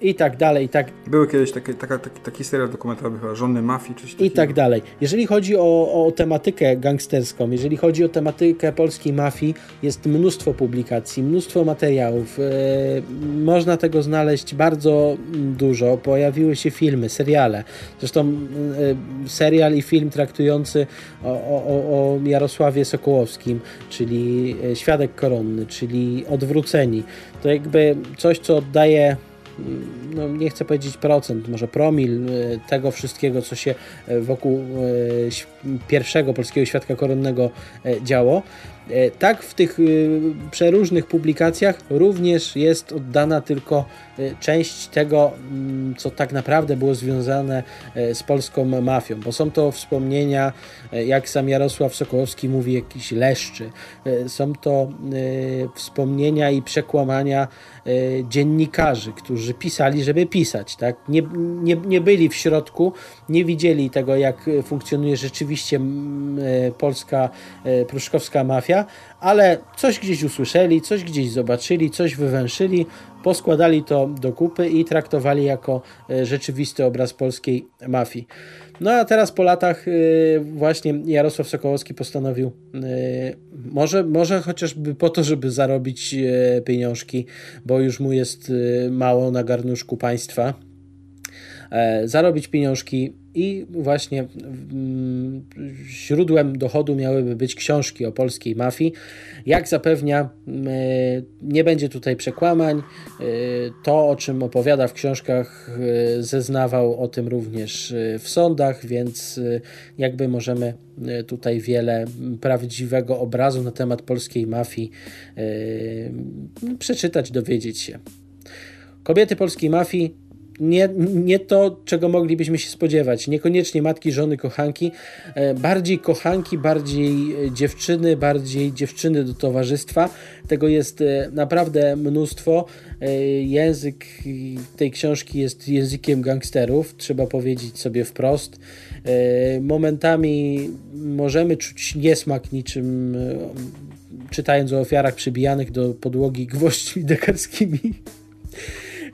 i tak dalej, i tak... Były kiedyś takie, taka, taki, taki serial dokumentalny chyba, Żony Mafii, czy coś I tak dalej. Jeżeli chodzi o, o tematykę gangsterską, jeżeli chodzi o tematykę polskiej mafii, jest mnóstwo publikacji, mnóstwo materiałów. Yy, można tego znaleźć bardzo dużo. Pojawiły się filmy, seriale. Zresztą yy, serial i film traktujący o, o, o Jarosławie Sokołowskim, czyli e, Świadek Koronny, czyli Odwróceni. To jakby coś, co oddaje no nie chcę powiedzieć procent, może promil e, tego wszystkiego, co się e, wokół e, pierwszego polskiego świadka koronnego działo. Tak w tych przeróżnych publikacjach również jest oddana tylko część tego, mm, co tak naprawdę było związane z polską mafią, bo są to wspomnienia, jak sam Jarosław Sokołowski mówi, jakiś leszczy. Są to wspomnienia i przekłamania dziennikarzy, którzy pisali, żeby pisać. Tak? Nie, nie, nie byli w środku, nie widzieli tego, jak funkcjonuje rzeczywiście e, polska e, pruszkowska mafia, ale coś gdzieś usłyszeli, coś gdzieś zobaczyli, coś wywęszyli, poskładali to do kupy i traktowali jako e, rzeczywisty obraz polskiej mafii. No a teraz po latach właśnie Jarosław Sokołowski postanowił może, może chociażby po to, żeby zarobić pieniążki, bo już mu jest mało na garnuszku państwa, e, zarobić pieniążki i właśnie mm, źródłem dochodu miałyby być książki o polskiej mafii. Jak zapewnia, mm, nie będzie tutaj przekłamań. To, o czym opowiada w książkach, zeznawał o tym również w sądach, więc jakby możemy tutaj wiele prawdziwego obrazu na temat polskiej mafii przeczytać, dowiedzieć się. Kobiety polskiej mafii nie, nie to, czego moglibyśmy się spodziewać. Niekoniecznie matki, żony, kochanki. E, bardziej kochanki, bardziej dziewczyny, bardziej dziewczyny do towarzystwa. Tego jest e, naprawdę mnóstwo. E, język tej książki jest językiem gangsterów, trzeba powiedzieć sobie wprost. Momentami możemy czuć niesmak niczym czytając o ofiarach przybijanych do podłogi gwoźdźmi dekarskimi.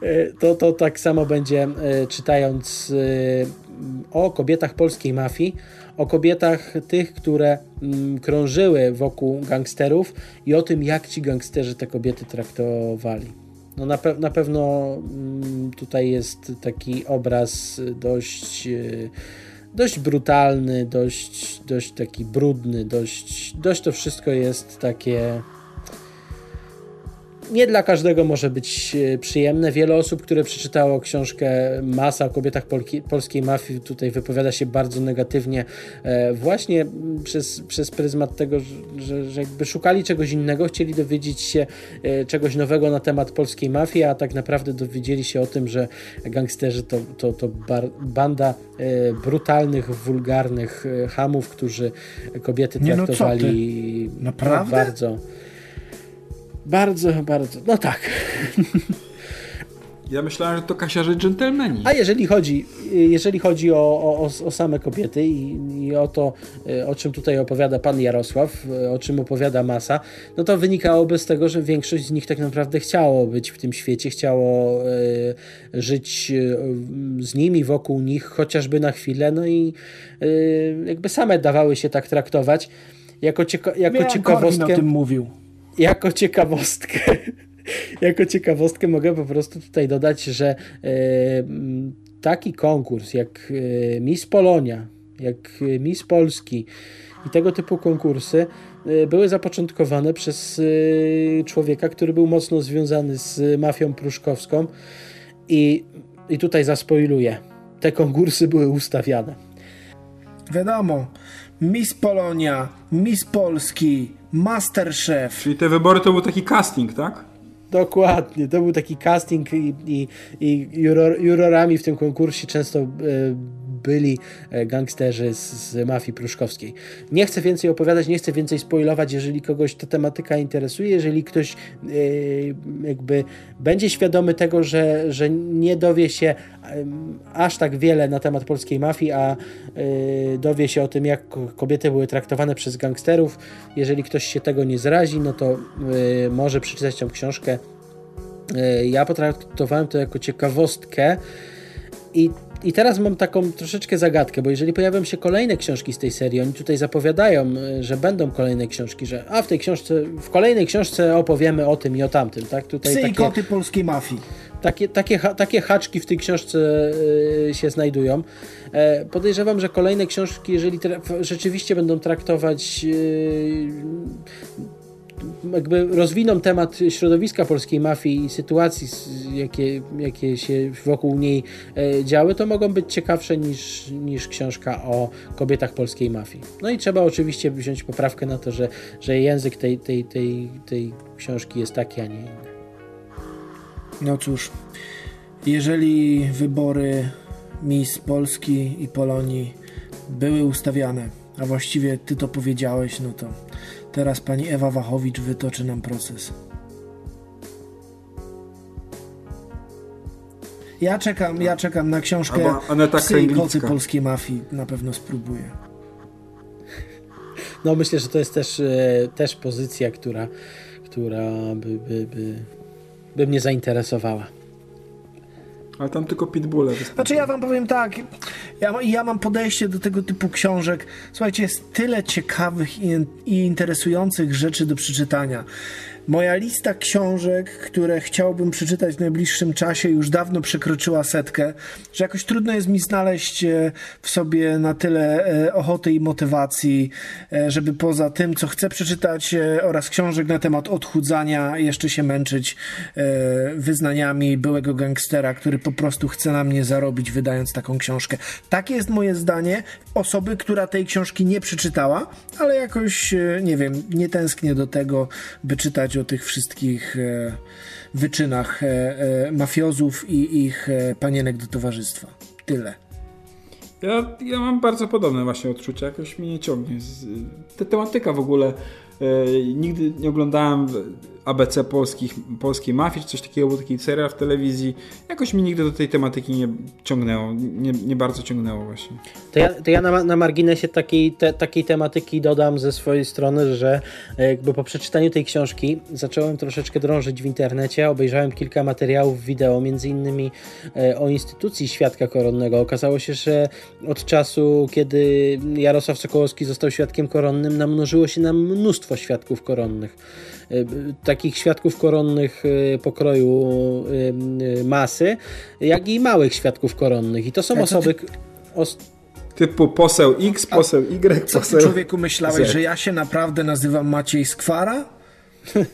E, to, to tak samo będzie e, czytając e, o kobietach polskiej mafii, o kobietach tych, które mm, krążyły wokół gangsterów i o tym, jak ci gangsterzy te kobiety traktowali. No na, pe na pewno mm, tutaj jest taki obraz dość, dość brutalny, dość, dość taki brudny, dość, dość to wszystko jest takie nie dla każdego może być e, przyjemne. Wiele osób, które przeczytało książkę Masa o kobietach polki, polskiej mafii, tutaj wypowiada się bardzo negatywnie, e, właśnie przez, przez pryzmat tego, że, że jakby szukali czegoś innego, chcieli dowiedzieć się e, czegoś nowego na temat polskiej mafii, a tak naprawdę dowiedzieli się o tym, że gangsterzy to, to, to bar, banda brutalnych, wulgarnych hamów, którzy kobiety Nie, traktowali no Naprawdę? bardzo. Bardzo, bardzo. No tak. Ja myślałem, że to kasiarze dżentelmeni. A jeżeli chodzi, jeżeli chodzi o, o, o same kobiety i, i, o to, e, o czym tutaj opowiada pan Jarosław, e, o czym opowiada Masa, no to wynikałoby z tego, że większość z nich tak naprawdę chciało być w tym świecie, chciało e, żyć e, z nimi, wokół nich, chociażby na chwilę, no i e, jakby same dawały się tak traktować. Jako, cieka jako ciekawostkę. o tym mówił jako ciekawostkę, [laughs] jako ciekawostkę mogę po prostu tutaj dodać, że e, taki konkurs jak e, Miss Polonia, jak Miss Polski i tego typu konkursy e, były zapoczątkowane przez człowieka, który był mocno związany z mafią pruszkowską i, i tutaj zaspoiluję, te konkursy były ustawiane. Wiadomo, Miss Polonia, Miss Polski, Masterchef. Czyli te wybory to był taki casting, tak? Dokładnie, to był taki casting i, i, i juror, jurorami w tym konkursie często e, byli e, gangsterzy z, z mafii pruszkowskiej. Nie chcę więcej opowiadać, nie chcę więcej spoilować, jeżeli kogoś ta tematyka interesuje, jeżeli ktoś e, jakby będzie świadomy tego, że, że nie dowie się aż tak wiele na temat polskiej mafii, a dowie się o tym, jak kobiety były traktowane przez gangsterów. Jeżeli ktoś się tego nie zrazi, no to może przeczytać tą książkę. Ja potraktowałem to jako ciekawostkę i i teraz mam taką troszeczkę zagadkę, bo jeżeli pojawią się kolejne książki z tej serii, oni tutaj zapowiadają, e, że będą kolejne książki, że a w tej książce, w kolejnej książce opowiemy o tym i o tamtym, tak? Tutaj Psy takie, i koty polskiej mafii. Takie, takie, takie haczki w tej książce e, się znajdują. E, podejrzewam, że kolejne książki, jeżeli rzeczywiście będą traktować jakby rozwiną temat środowiska polskiej mafii i sytuacji, jakie, jakie się wokół niej e, działy, to mogą być ciekawsze niż, niż książka o kobietach polskiej mafii. No i trzeba oczywiście wziąć poprawkę na to, że, że język tej, tej, tej, tej książki jest taki, a nie inny. No cóż, jeżeli wybory Miss Polski i Polonii były ustawiane, a właściwie ty to powiedziałeś, no to Teraz pani Ewa Wachowicz wytoczy nam proces. Ja czekam, ja czekam na książkę Aneta Psy i koty polskiej mafii. Na pewno spróbuję. No myślę, że to jest też, e, też pozycja, która, która by, by, by, by mnie zainteresowała. Ale tam tylko pitbulle Znaczy ja wam powiem tak, ja, ja mam podejście do tego typu książek. Słuchajcie, jest tyle ciekawych i, i interesujących rzeczy do przeczytania. Moja lista książek, które chciałbym przeczytać w najbliższym czasie, już dawno przekroczyła setkę, że jakoś trudno jest mi znaleźć e, w sobie na tyle e, ochoty i motywacji, e, żeby poza tym, co chcę przeczytać oraz książek na temat odchudzania, jeszcze się męczyć wyznaniami byłego gangstera, który po prostu chce na mnie zarobić, wydając taką książkę. Takie jest moje zdanie osoby, która tej książki nie przeczytała, ale jakoś, nie wiem, nie tęsknię do tego, by czytać o tych wszystkich e, wyczynach e, e, mafiozów i ich panienek do towarzystwa. Tyle. Ja, ja mam bardzo podobne właśnie odczucia, jakoś mnie nie ciągnie. Ta tematyka w ogóle, nigdy nie oglądałem ABC polskich, polskiej mafii, czy coś takiego, był taki serial w telewizji. Jakoś mi nigdy do tej tematyki nie ciągnęło, nie, nie bardzo ciągnęło właśnie. To ja, to ja na, na marginesie takiej, te, takiej tematyki dodam ze swojej strony, że e, jakby po przeczytaniu tej książki zacząłem troszeczkę drążyć w internecie, obejrzałem kilka materiałów wideo, między innymi e, o instytucji świadka koronnego. Okazało się, że od czasu, kiedy Jarosław Sokołowski został świadkiem koronnym, namnożyło się nam mnóstwo świadków koronnych takich świadków koronnych y, pokroju y, y, masy, jak i małych świadków koronnych. I to są osoby... Os typu poseł X, poseł Y, co poseł... Co człowieku myślałeś, Z. że ja się naprawdę nazywam Maciej Skwara? [laughs]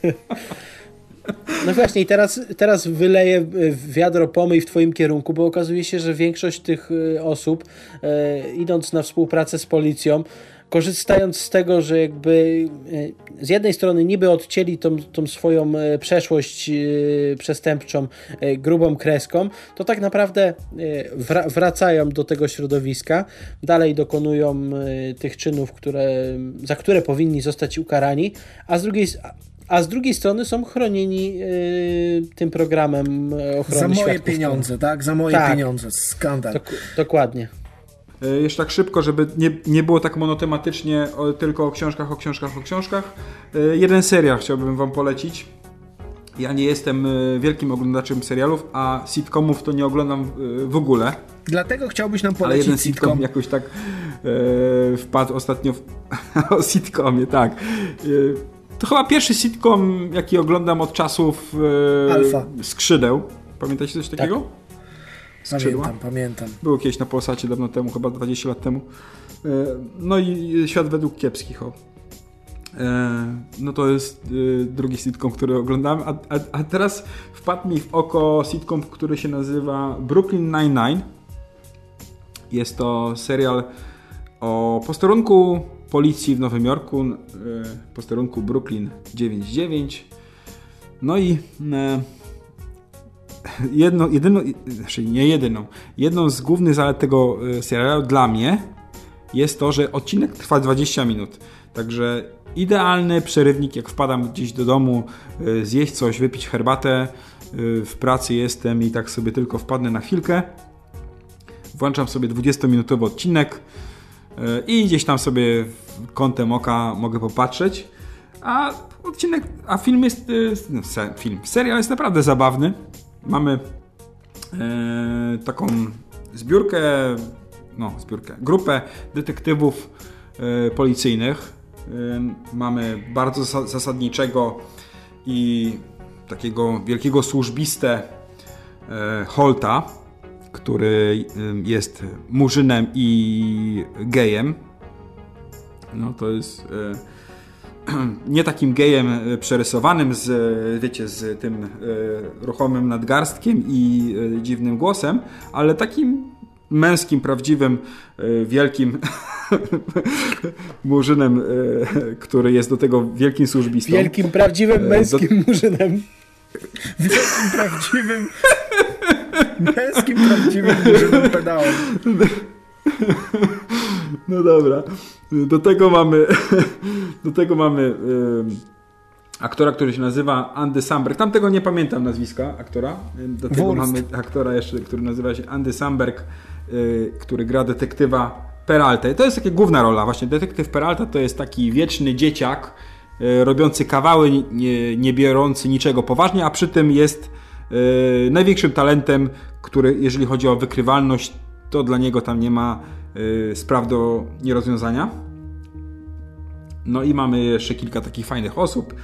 No właśnie, i teraz, teraz wyleję wiadro pomyj w Twoim kierunku, bo okazuje się, że większość tych osób, idąc na współpracę z policją, korzystając z tego, że jakby e, z jednej strony niby odcięli tą, tą swoją e, przeszłość e, przestępczą grubą kreską, to tak naprawdę wracają do tego środowiska, dalej dokonują tych czynów, które, za które powinni zostać ukarani, a z drugiej a z drugiej strony są chronieni tym programem ochrony Za moje pieniądze, tak? Za moje tak. pieniądze. Skandal. Dok dokładnie. E, jeszcze tak szybko, żeby nie, nie było tak monotematycznie o, tylko o książkach, o książkach, o książkach. E, jeden serial chciałbym Wam polecić. Ja nie jestem e, wielkim oglądaczem serialów, a sitcomów to nie oglądam w ogóle. Dlatego chciałbyś nam polecić Ale jeden sitcom, sitcom jakoś tak e, wpadł ostatnio w, [laughs] o sitcomie, tak. To chyba pierwszy sitcom, jaki oglądam od czasów e. Skrzydeł. Pamiętacie coś takiego? Tak. Skrzydła. Pamiętam, pamiętam. Było kiedyś na Polsacie dawno temu, chyba 20 lat temu. E, no i Świat według kiepskich. O. E, no to jest e, drugi sitcom, który oglądam. A, a, a teraz wpadł mi w oko sitcom, który się nazywa Brooklyn Nine-Nine. Jest to serial o posterunku policji w Nowym Jorku, posterunku Brooklyn 99. No i jedno, jedyną, znaczy nie jedyną, jedną z głównych zalet tego e, serialu dla mnie jest to, że odcinek trwa 20 minut. Także idealny przerywnik, jak wpadam gdzieś do domu, e, zjeść coś, wypić herbatę, e, w pracy jestem i tak sobie tylko wpadnę na chwilkę. Włączam sobie 20-minutowy odcinek i gdzieś tam sobie kątem oka mogę popatrzeć. A odcinek, a film jest, no, film, serial jest naprawdę zabawny. Mamy e, taką zbiórkę, no zbiórkę, grupę detektywów e, policyjnych. E, mamy bardzo zasadniczego i takiego wielkiego służbistę e, Holta, który jest murzynem i gejem. No to jest [clears throat] nie takim gejem e, przerysowanym z, e, wiecie, z tym e, ruchomym nadgarstkiem i dziwnym głosem, ale takim męskim, prawdziwym, wielkim [laughs] murzynem, który jest do tego wielkim służbistą. Wielkim, prawdziwym, męskim do... murzynem. Wielkim, prawdziwym męskim, prawdziwym murzynem pedałem. [laughs] [laughs] No dobra. Do tego mamy [laughs] do tego mamy aktora, który się nazywa Andy Samberg. Tamtego nie pamiętam nazwiska aktora. Do tego Wurst. mamy aktora jeszcze, który nazywa się Andy Samberg, yy, który gra detektywa Peralta. To jest taka główna rola. Właśnie detektyw Peralta to jest taki wieczny dzieciak, yy, robiący kawały, nie, nie biorący niczego poważnie, a przy tym jest yy, największym talentem, który jeżeli chodzi o wykrywalność, to dla niego tam nie ma yy, spraw do nierozwiązania. No i mamy jeszcze kilka takich fajnych osób.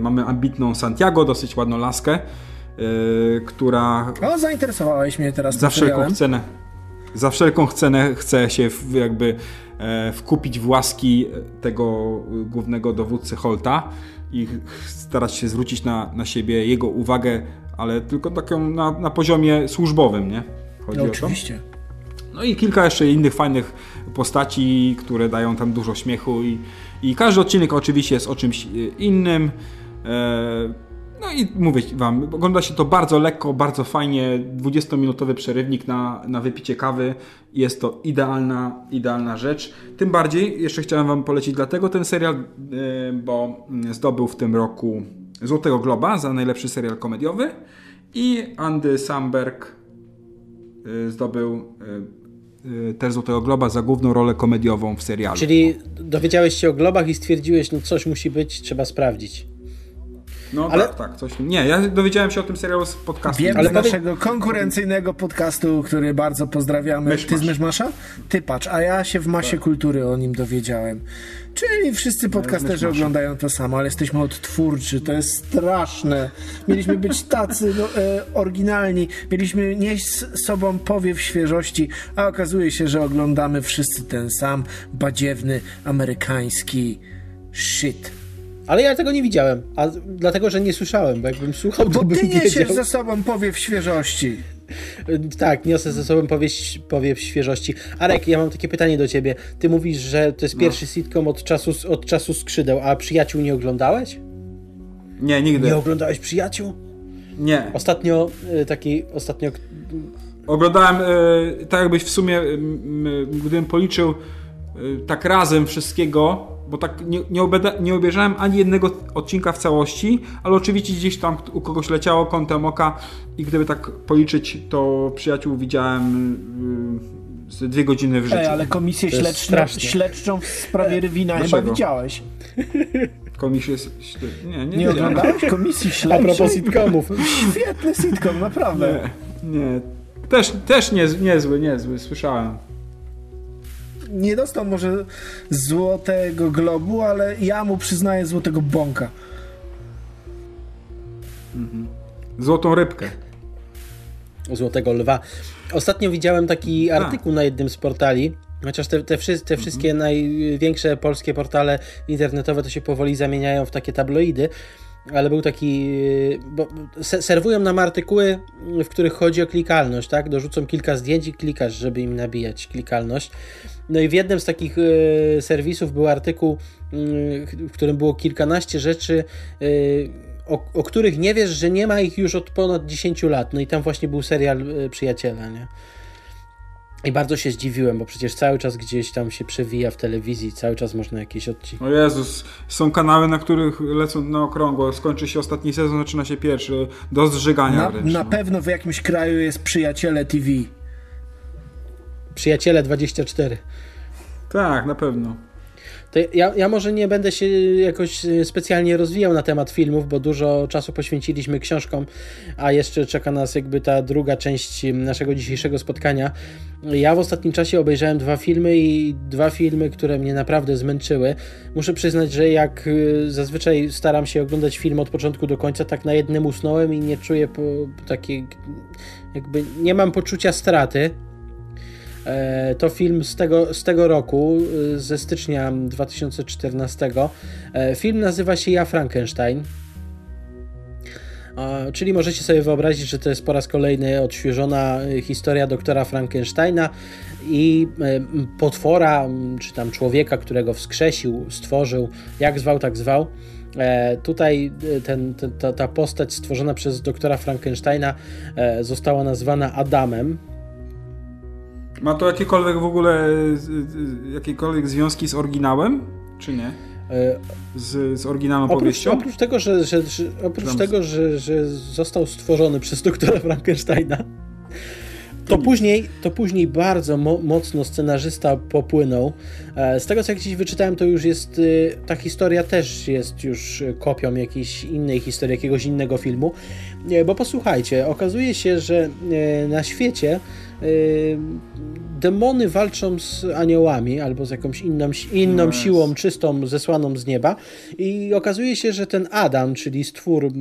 Mamy ambitną Santiago, dosyć ładną laskę, która... O, zainteresowałeś mnie teraz Za wszelką cenę za wszelką cenę chce się jakby e, wkupić w łaski tego głównego dowódcy Holta i starać się zwrócić na, na siebie jego uwagę, ale tylko taką na, na poziomie służbowym, nie? Chodzi no, oczywiście. No i kilka jeszcze innych fajnych postaci, które dają tam dużo śmiechu i, i każdy odcinek oczywiście jest o czymś innym. E, no i mówię wam, ogląda się to bardzo lekko, bardzo fajnie, 20-minutowy przerywnik na, na wypicie kawy. Jest to idealna, idealna rzecz. Tym bardziej, jeszcze chciałem wam polecić dlatego ten serial, e, bo zdobył w tym roku Złotego Globa za najlepszy serial komediowy i Andy Samberg e, zdobył e, też Złotego Globa za główną rolę komediową w serialu. Czyli dowiedziałeś się o globach i stwierdziłeś, no coś musi być, trzeba sprawdzić. No ale... tak, tak, coś. Nie, ja dowiedziałem się o tym serialu z podcastu. Wiem ale z naszego konkurencyjnego podcastu, który bardzo pozdrawiamy. Myszmasz. Ty z Myszmasza? Ty patrz, a ja się w masie tak. kultury o nim dowiedziałem. Czyli wszyscy podcasterzy oglądają to samo, ale jesteśmy odtwórczy, to jest straszne. Mieliśmy być tacy no, e, oryginalni, mieliśmy nieść z sobą powiew świeżości, a okazuje się, że oglądamy wszyscy ten sam badziewny amerykański shit. Ale ja tego nie widziałem, a dlatego, że nie słyszałem, bo jakbym słuchał, to bo bym ty niesiesz wiedział. ze sobą powiew świeżości. Tak, niosę ze sobą powieść, powiew świeżości. Arek, ja mam takie pytanie do ciebie. Ty mówisz, że to jest no. pierwszy sitcom od czasu, od czasu skrzydeł, a Przyjaciół nie oglądałeś? Nie, nigdy. Nie oglądałeś Przyjaciół? Nie. Ostatnio y, taki, ostatnio... Oglądałem, y, tak jakbyś w sumie, gdybym policzył tak razem wszystkiego, bo tak nie, nie, obeda, nie obejrzałem ani jednego odcinka w całości, ale oczywiście gdzieś tam u kogoś leciało kątem oka i gdyby tak policzyć, to przyjaciół widziałem yy, z dwie godziny w życiu. Ej, ale komisję śledczą, śledczą w sprawie Rywina chyba widziałeś. Komisję... Nie, nie, nie, nie oglądałeś komisji [laughs] śledczej? A propos sitcomów. Świetny sitcom, naprawdę. Nie, nie. Też, też nie, niezły, niezły, słyszałem nie dostał może złotego globu, ale ja mu przyznaję złotego bąka. Mhm. Złotą rybkę. Złotego lwa. Ostatnio widziałem taki artykuł A. na jednym z portali. Chociaż te, te, wszy, te wszystkie mhm. największe polskie portale internetowe to się powoli zamieniają w takie tabloidy ale był taki, bo serwują nam artykuły, w których chodzi o klikalność, tak? Dorzucą kilka zdjęć i klikasz, żeby im nabijać klikalność. No i w jednym z takich y, serwisów był artykuł, y, w którym było kilkanaście rzeczy, y, o, o, których nie wiesz, że nie ma ich już od ponad 10 lat. No i tam właśnie był serial Przyjaciela, nie? I bardzo się zdziwiłem, bo przecież cały czas gdzieś tam się przewija w telewizji, cały czas można jakieś odcinki. O Jezus, są kanały, na których lecą na okrągło, skończy się ostatni sezon, zaczyna się pierwszy, do zżygania na, wręcz. Na no. pewno w jakimś kraju jest Przyjaciele TV. Przyjaciele 24. Tak, na pewno. To ja, ja może nie będę się jakoś specjalnie rozwijał na temat filmów, bo dużo czasu poświęciliśmy książkom, a jeszcze czeka nas jakby ta druga część naszego dzisiejszego spotkania. Ja w ostatnim czasie obejrzałem dwa filmy i dwa filmy, które mnie naprawdę zmęczyły. Muszę przyznać, że jak y, zazwyczaj staram się oglądać film od początku do końca, tak na jednym usnąłem i nie czuję po, takiej jakby nie mam poczucia straty to film z tego, z tego roku, e, ze stycznia 2014. E, film nazywa się Ja Frankenstein. Czyli możecie sobie wyobrazić, że to jest po raz kolejny odświeżona historia doktora Frankensteina i potwora, czy tam człowieka, którego wskrzesił, stworzył, jak zwał, tak zwał. Tutaj ten, ta, ta postać stworzona przez doktora Frankensteina została nazwana Adamem, ma to jakiekolwiek w ogóle jakiekolwiek związki z oryginałem, czy nie? E, z, z oryginalną oprócz, powieścią? Oprócz tego, że, że, że oprócz tego, że, że został stworzony [laughs] przez doktora Frankensteina, to później, to później bardzo mo mocno scenarzysta popłynął. E, z tego, co jak gdzieś wyczytałem, to już jest, ta historia też jest już kopią jakiejś innej historii, jakiegoś innego filmu. Bo posłuchajcie, okazuje się, że e, na świecie demony walczą z aniołami albo z jakąś inną, inną yes. siłą czystą zesłaną z nieba i okazuje się, że ten Adam, czyli stwór,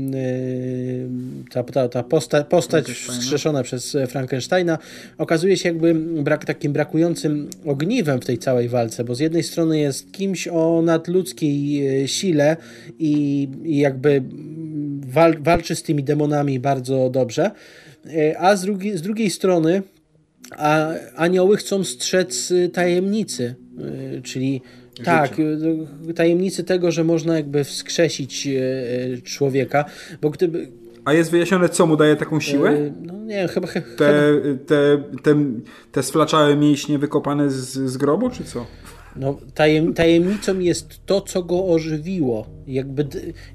ta, ta, ta posta, postać wskrzeszona przez Frankensteina, okazuje się jakby brak, takim brakującym ogniwem w tej całej walce, bo z jednej strony jest kimś o nadludzkiej e, sile i, i jakby wal, walczy z tymi demonami bardzo dobrze, e, a z, drugi, z drugiej strony a anioły chcą strzec y, tajemnicy, y, czyli Życia. tak, y, tajemnicy tego, że można jakby wskrzesić człowieka, bo gdyby a jest wyjaśnione, co mu daje taką siłę? No nie, chyba... Te, te, te, te sflaczałe mięśnie wykopane z, z grobu, czy co? No, tajem, tajemnicą jest to, co go ożywiło. Jakby,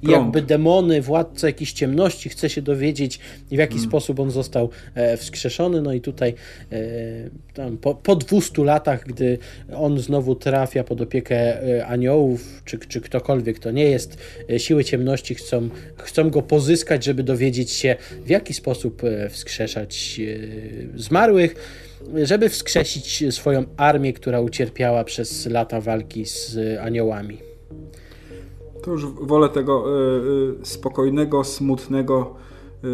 jakby demony, władca jakiejś ciemności chce się dowiedzieć, w jaki hmm. sposób on został e, wskrzeszony. No i tutaj e, po, po 200 latach, gdy on znowu trafia pod opiekę e, aniołów, czy, czy ktokolwiek to nie jest, e, siły ciemności chcą, chcą go pozyskać, żeby dowiedzieć się, w jaki sposób e, wskrzeszać e, zmarłych żeby wskrzesić swoją armię, która ucierpiała przez lata walki z aniołami. To już wolę tego y, y, spokojnego, smutnego, y,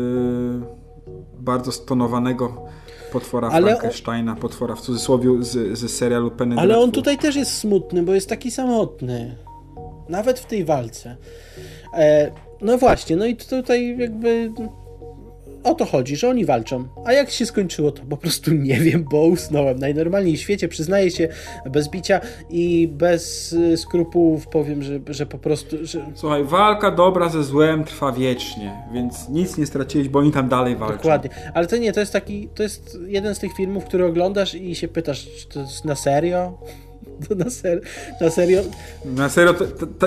bardzo stonowanego potwora ale Frankensteina, potwora w cudzysłowie z, z serialu Penny Ale on tutaj też jest smutny, bo jest taki samotny. Nawet w tej walce. E, no właśnie, no i tutaj jakby o to chodzi, że oni walczą. A jak się skończyło, to po prostu nie wiem, bo usnąłem. Najnormalniej w świecie, przyznaję się, bez bicia i bez y, skrupułów powiem, że, że po prostu... Że... Słuchaj, walka dobra ze złem trwa wiecznie, więc nic nie straciłeś, bo oni tam dalej walczą. Dokładnie. Ale to nie, to jest taki, to jest jeden z tych filmów, który oglądasz i się pytasz, czy to jest na serio? [laughs] To na, ser na serio? Na serio?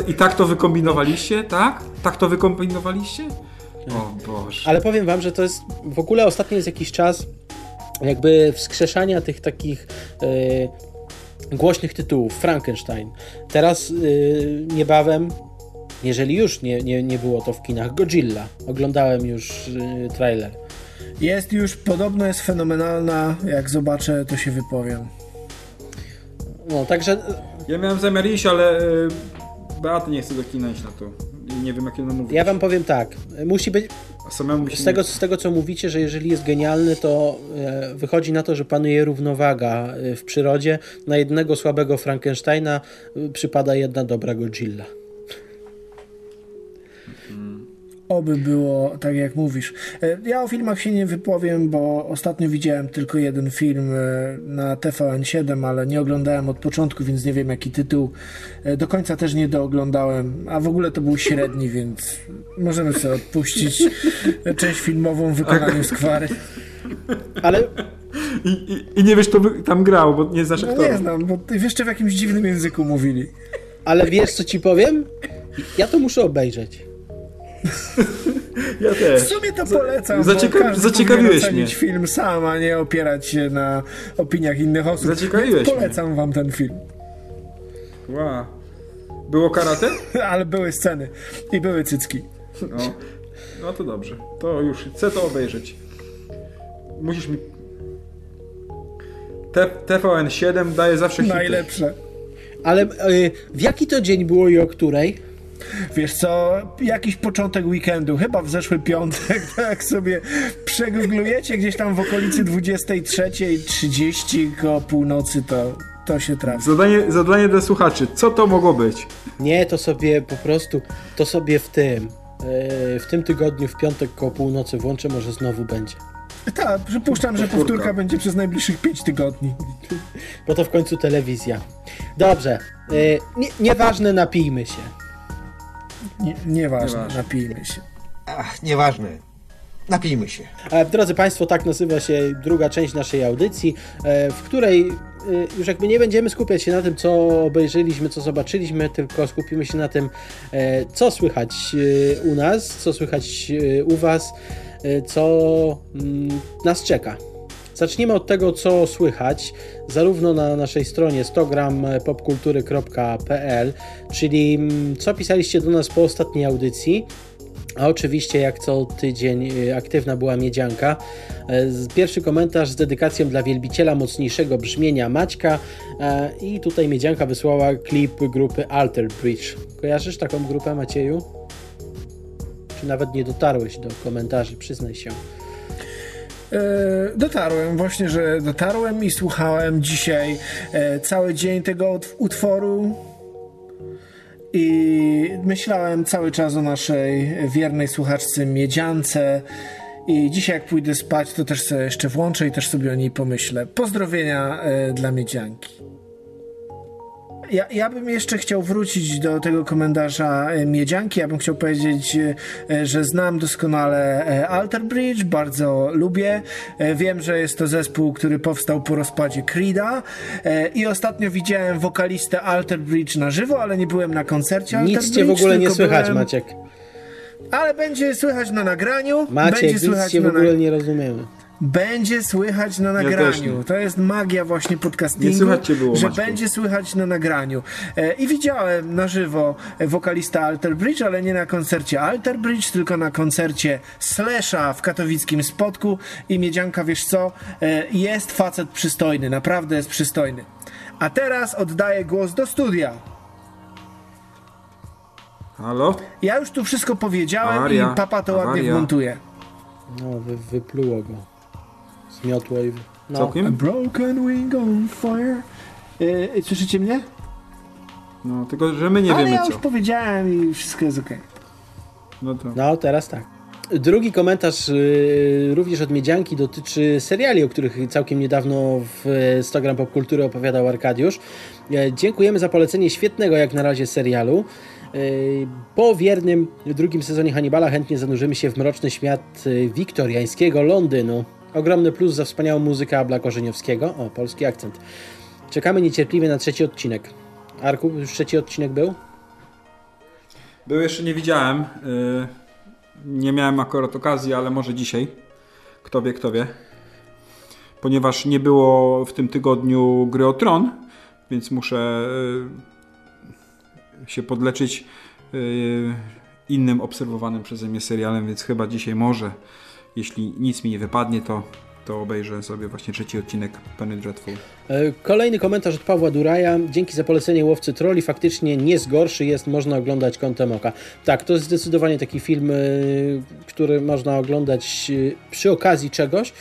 I tak to wykombinowaliście? Tak? Tak to wykombinowaliście? O Boże. Ale powiem wam, że to jest w ogóle ostatnio jest jakiś czas jakby wskrzeszania tych takich yy, głośnych tytułów. Frankenstein. Teraz yy, niebawem, jeżeli już nie, nie, nie było to w kinach, Godzilla. Oglądałem już yy, trailer. Jest już, podobno jest fenomenalna. Jak zobaczę, to się wypowiem. No, także... Ja miałem zamiar iść, ale Beaty nie chce do kina iść na to nie wiem, mówić. Ja wam powiem tak, musi być... Z tego, z tego, co mówicie, że jeżeli jest genialny, to e, wychodzi na to, że panuje równowaga e, w przyrodzie. Na jednego słabego Frankensteina e, przypada jedna dobra Godzilla. Oby było tak, jak mówisz. E, ja o filmach się nie wypowiem, bo ostatnio widziałem tylko jeden film e, na TVN7, ale nie oglądałem od początku, więc nie wiem jaki tytuł. E, do końca też nie dooglądałem, a w ogóle to był średni, [laughs] więc możemy sobie odpuścić część filmową w wykonaniu Skwary. Ale i, i, I, nie wiesz, kto by tam grał, bo nie znasz no Nie znam, bo jeszcze w jakimś dziwnym języku mówili. Ale wiesz, co ci powiem? Ja to muszę obejrzeć. [laughs] Ja też. W sumie to polecam. Zacieka zaciekawiłeś mnie. film sam, a nie opierać się na opiniach innych osób. Zaciekawiłeś Polecam mnie. wam ten film. Wow. Było karate? [laughs] Ale były sceny. I były cycki. No. no to dobrze. To już chcę to obejrzeć. Musisz mi... TVN7 daje zawsze hity. Najlepsze. Ale y, w jaki to dzień było i o której? Wiesz co, jakiś początek weekendu, chyba w zeszły piątek, [laughs] tak sobie przegooglujecie gdzieś tam w okolicy 23.30 koło północy, to, to się trafi. Zadanie, zadanie dla słuchaczy, co to mogło być? Nie, to sobie po prostu, to sobie w tym, e, w tym tygodniu, w piątek koło północy włączę, może znowu będzie. Tak, przypuszczam, że powtórka będzie przez najbliższych 5 tygodni. Bo to w końcu telewizja. Dobrze, e, nie, nieważne, napijmy się. Nie, nieważne, nieważne, napijmy się. Ach, nieważne. Napijmy się. E, drodzy Państwo, tak nazywa się druga część naszej audycji, e, w której e, już jakby nie będziemy skupiać się na tym, co obejrzeliśmy, co zobaczyliśmy, tylko skupimy się na tym, co słychać u nas, co słychać u Was, co mm, nas czeka. Zacznijmy od tego, co słychać zarówno na naszej stronie 100grampopkultury.pl, czyli mm, co pisaliście do nas po ostatniej audycji A oczywiście, jak co tydzień, y, aktywna była Miedzianka. E, pierwszy komentarz z dedykacją dla wielbiciela mocniejszego brzmienia Maćka. E, I tutaj Miedzianka wysłała klip grupy Alter Bridge. Kojarzysz taką grupę, Macieju? Czy nawet nie dotarłeś do komentarzy, przyznaj się. E, dotarłem, właśnie, że dotarłem i słuchałem dzisiaj cały dzień tego utworu i myślałem cały czas o naszej wiernej słuchaczce Miedziance. I dzisiaj, jak pójdę spać, to też sobie jeszcze włączę i też sobie o niej pomyślę. Pozdrowienia e, dla Miedzianki. Ja, ja bym jeszcze chciał wrócić do tego komentarza e, Miedzianki. Ja bym chciał powiedzieć, e, że znam doskonale e, Alter Bridge, bardzo lubię. Wiem, że jest to zespół, który powstał po rozpadzie Creed'a i ostatnio widziałem wokalistę Alter Bridge na żywo, ale nie byłem na koncercie Alter Nic Bridge. cię w ogóle nie słychać, byłem... Maciek. Ale będzie słychać na nagraniu. Maciek, będzie nic słychać cię w ogóle nie rozumiemy będzie słychać na nagraniu. Ja to jest magia właśnie podcastingu, nie słychać cię było, że Maćku. będzie słychać na nagraniu. E, I widziałem na żywo wokalista Alter Bridge, ale nie na koncercie Alter Bridge, tylko na koncercie Slasha w katowickim Spotku i Miedzianka, wiesz co, e, jest facet przystojny, naprawdę jest przystojny. A teraz oddaję głos do studia. Halo? Ja już tu wszystko powiedziałem Awaria. i papa to Awaria. ładnie wmontuje. No, wy, wypluło go. I... No. Całkiem? A broken wing on fire. Yy, słyszycie mnie? No, tylko że my nie Ale wiemy ja co. już powiedziałem i wszystko jest ok. No, to. no teraz tak. Drugi komentarz yy, również od Miedzianki dotyczy seriali, o których całkiem niedawno w 100 gram popkultury opowiadał Arkadiusz. Yy, dziękujemy za polecenie świetnego jak na razie serialu. Po wiernym drugim sezonie Hannibala chętnie zanurzymy się w mroczny świat wiktoriańskiego Londynu. Ogromny plus za wspaniałą muzykę Abla Korzeniowskiego. O, polski akcent. Czekamy niecierpliwie na trzeci odcinek. Arku, już trzeci odcinek był? Był jeszcze nie widziałem. Yy, nie miałem akurat okazji, ale może dzisiaj. Kto wie, kto wie. Ponieważ nie było w tym tygodniu gry o tron, więc muszę yy, się podleczyć yy, innym obserwowanym przeze mnie serialem, więc chyba dzisiaj może jeśli nic mi nie wypadnie, to, to obejrzę sobie właśnie trzeci odcinek Penny Dreadful. E, kolejny komentarz od Pawła Duraja. Dzięki za polecenie Łowcy Troli. Faktycznie nie zgorszy jest, można oglądać kątem oka. Tak, to jest zdecydowanie taki film, e, który można oglądać e, przy okazji czegoś.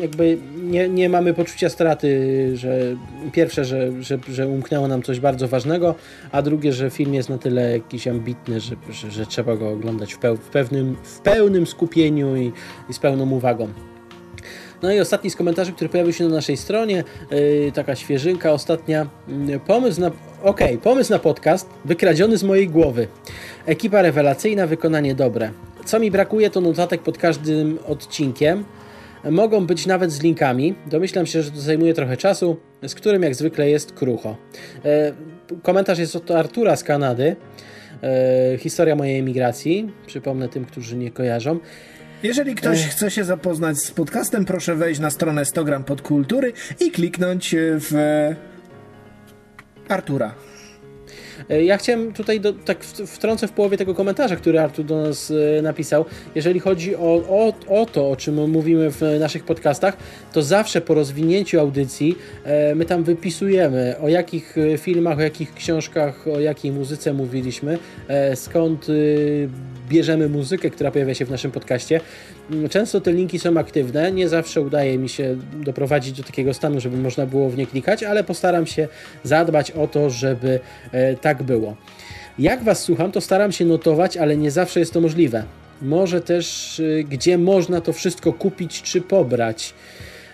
Jakby nie, nie mamy poczucia straty, że pierwsze, że, że, że umknęło nam coś bardzo ważnego, a drugie, że film jest na tyle jakiś ambitny, że, że, że trzeba go oglądać w, peł, w, pewnym, w pełnym skupieniu i, i z pełną uwagą. No i ostatni z komentarzy, który pojawił się na naszej stronie, yy, taka świeżynka ostatnia. Yy, pomysł na. Okej, okay, pomysł na podcast wykradziony z mojej głowy. Ekipa rewelacyjna, wykonanie dobre. Co mi brakuje, to notatek pod każdym odcinkiem. Mogą być nawet z linkami. Domyślam się, że to zajmuje trochę czasu, z którym jak zwykle jest krucho. Yy, komentarz jest od Artura z Kanady. Yy, historia mojej emigracji. Przypomnę tym, którzy nie kojarzą. Jeżeli ktoś chce się zapoznać z podcastem, proszę wejść na stronę 100 gram podkultury i kliknąć w Artura. E, ja chciałem tutaj do, tak wtrącę w połowie tego komentarza, który Artur do nas e, napisał. Jeżeli chodzi o, o, o to, o czym mówimy w naszych podcastach, to zawsze po rozwinięciu audycji e, my tam wypisujemy, o jakich filmach, o jakich książkach, o jakiej muzyce mówiliśmy, skąd bierzemy muzykę, która pojawia się w naszym podcaście. Często te linki są aktywne, nie zawsze udaje mi się doprowadzić do takiego stanu, żeby można było w nie klikać, ale postaram się zadbać o to, żeby tak było. Jak Was słucham, to staram się notować, ale nie zawsze jest to możliwe. Może też, y, gdzie można to wszystko kupić czy pobrać.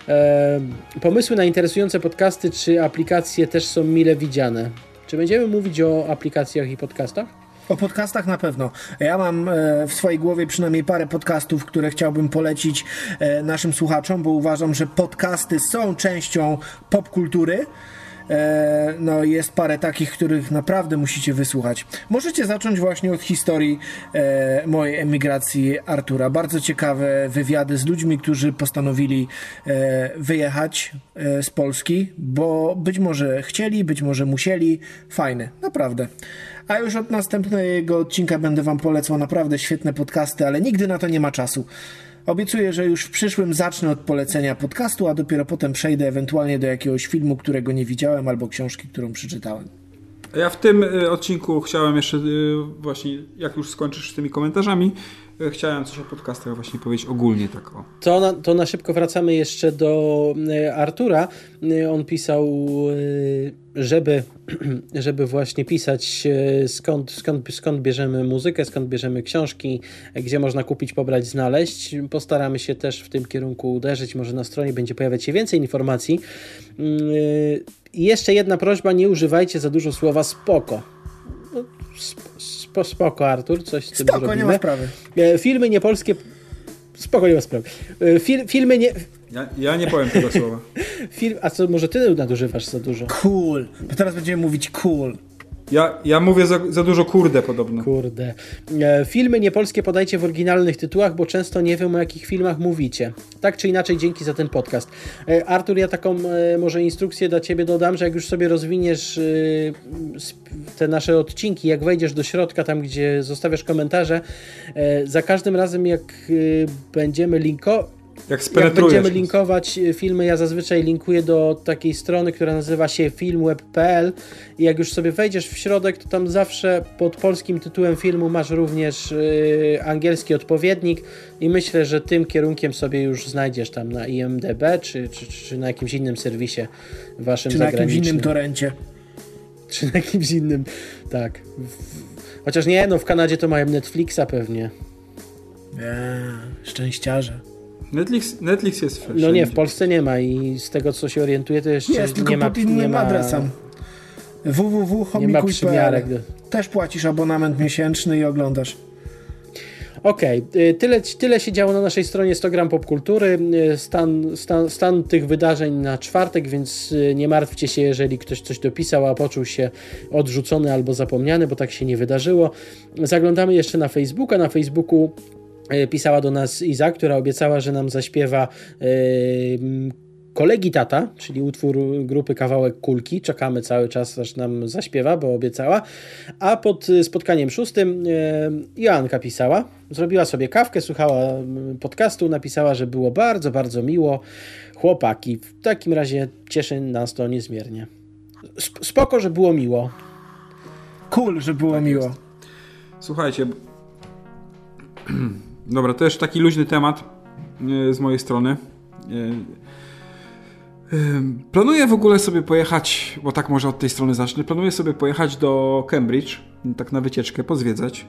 E, pomysły na interesujące podcasty czy aplikacje też są mile widziane. Czy będziemy mówić o aplikacjach i podcastach? O podcastach na pewno. Ja mam e, w swojej głowie przynajmniej parę podcastów, które chciałbym polecić e, naszym słuchaczom, bo uważam, że podcasty są częścią popkultury. E, no jest parę takich, których naprawdę musicie wysłuchać. Możecie zacząć właśnie od historii e, mojej emigracji Artura. Bardzo ciekawe wywiady z ludźmi, którzy postanowili e, wyjechać z Polski, bo być może chcieli, być może musieli. Fajne, naprawdę. A już od następnego odcinka będę Wam polecał naprawdę świetne podcasty, ale nigdy na to nie ma czasu. Obiecuję, że już w przyszłym zacznę od polecenia podcastu, a dopiero potem przejdę ewentualnie do jakiegoś filmu, którego nie widziałem, albo książki, którą przeczytałem. Ja w tym y, odcinku chciałem jeszcze y, właśnie, jak już skończysz z tymi komentarzami, y, chciałem coś o podcastach właśnie powiedzieć ogólnie tak o. To na, to na szybko wracamy jeszcze do Artura. On pisał, żeby, [clears throat] żeby właśnie pisać skąd, skąd, skąd bierzemy muzykę, skąd bierzemy książki, gdzie można kupić, pobrać, znaleźć. Postaramy się też w tym kierunku uderzyć. Może na stronie będzie pojawiać się więcej informacji. I jeszcze jedna prośba, nie używajcie za dużo słowa spoko. No, sp spoko, Artur, coś z tym spoko, zrobimy. nie ma sprawy. E, filmy niepolskie... Spoko, nie ma sprawy. E, fil, filmy nie... Ja, ja, nie powiem tego słowa. [laughs] Film, a co, może ty nadużywasz za dużo? Cool. Bo teraz będziemy mówić cool. Ja, ja mówię za, za dużo kurde podobno. Kurde. E, filmy niepolskie podajcie w oryginalnych tytułach, bo często nie wiem o jakich filmach mówicie. Tak czy inaczej, dzięki za ten podcast. E, Artur, ja taką e, może instrukcję dla ciebie dodam, że jak już sobie rozwiniesz e, te nasze odcinki, jak wejdziesz do środka, tam gdzie zostawiasz komentarze, e, za każdym razem jak e, będziemy linkować jak, jak będziemy linkować filmy, ja zazwyczaj linkuję do takiej strony, która nazywa się filmweb.pl i jak już sobie wejdziesz w środek, to tam zawsze pod polskim tytułem filmu masz również yy, angielski odpowiednik i myślę, że tym kierunkiem sobie już znajdziesz tam na IMDB czy, czy, czy na jakimś innym serwisie waszym Czy na jakimś innym torencie. [laughs] Czy na jakimś innym, tak. Chociaż nie, no w Kanadzie to mają Netflixa pewnie. Eee, szczęściarze. Netflix, Netflix jest wszędzie. No nie, w Polsce nie ma i z tego co się orientuję to jeszcze jest, nie tylko ma pod innym nie ma, adresem. www.homikuj.pl Też płacisz abonament miesięczny i oglądasz. Okej, okay. tyle, tyle się działo na naszej stronie 100 gram popkultury. Stan, stan, stan tych wydarzeń na czwartek, więc y, nie martwcie się, jeżeli ktoś coś dopisał, a poczuł się odrzucony albo zapomniany, bo tak się nie wydarzyło. Zaglądamy jeszcze na Facebooka. Na Facebooku pisała do nas Iza, która obiecała, że nam zaśpiewa yy, kolegi tata, czyli utwór grupy Kawałek Kulki. Czekamy cały czas, aż nam zaśpiewa, bo obiecała. A pod spotkaniem szóstym yy, Joanka pisała, zrobiła sobie kawkę, słuchała podcastu, napisała, że było bardzo, bardzo miło. Chłopaki, w takim razie cieszy nas to niezmiernie. Spoko, że było miło. Cool, że było tak miło. Słuchajcie, Dobra, to też taki luźny temat e, z mojej strony. E, e, planuję w ogóle sobie pojechać, bo tak może od tej strony zacznę. Planuję sobie pojechać do Cambridge, tak na wycieczkę, pozwiedzać,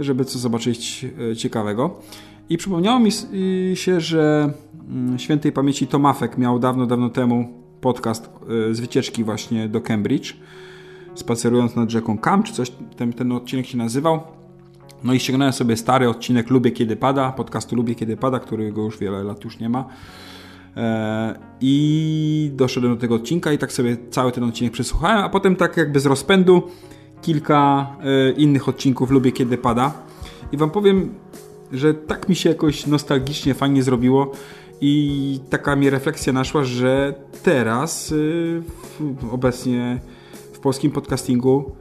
żeby co zobaczyć ciekawego. I przypomniało mi się, że mm, świętej pamięci Tomafek miał dawno, dawno temu podcast z wycieczki właśnie do Cambridge, spacerując nad rzeką Cam, czy coś, ten, ten odcinek się nazywał. No i ściągnąłem sobie stary odcinek Lubię Kiedy Pada, podcastu Lubię Kiedy Pada, którego już wiele lat już nie ma. E, I doszedłem do tego odcinka i tak sobie cały ten odcinek przesłuchałem, a potem tak jakby z rozpędu kilka e, innych odcinków Lubię Kiedy Pada. I wam powiem, że tak mi się jakoś nostalgicznie, fajnie zrobiło i taka mi refleksja naszła, że teraz e, obecnie w polskim podcastingu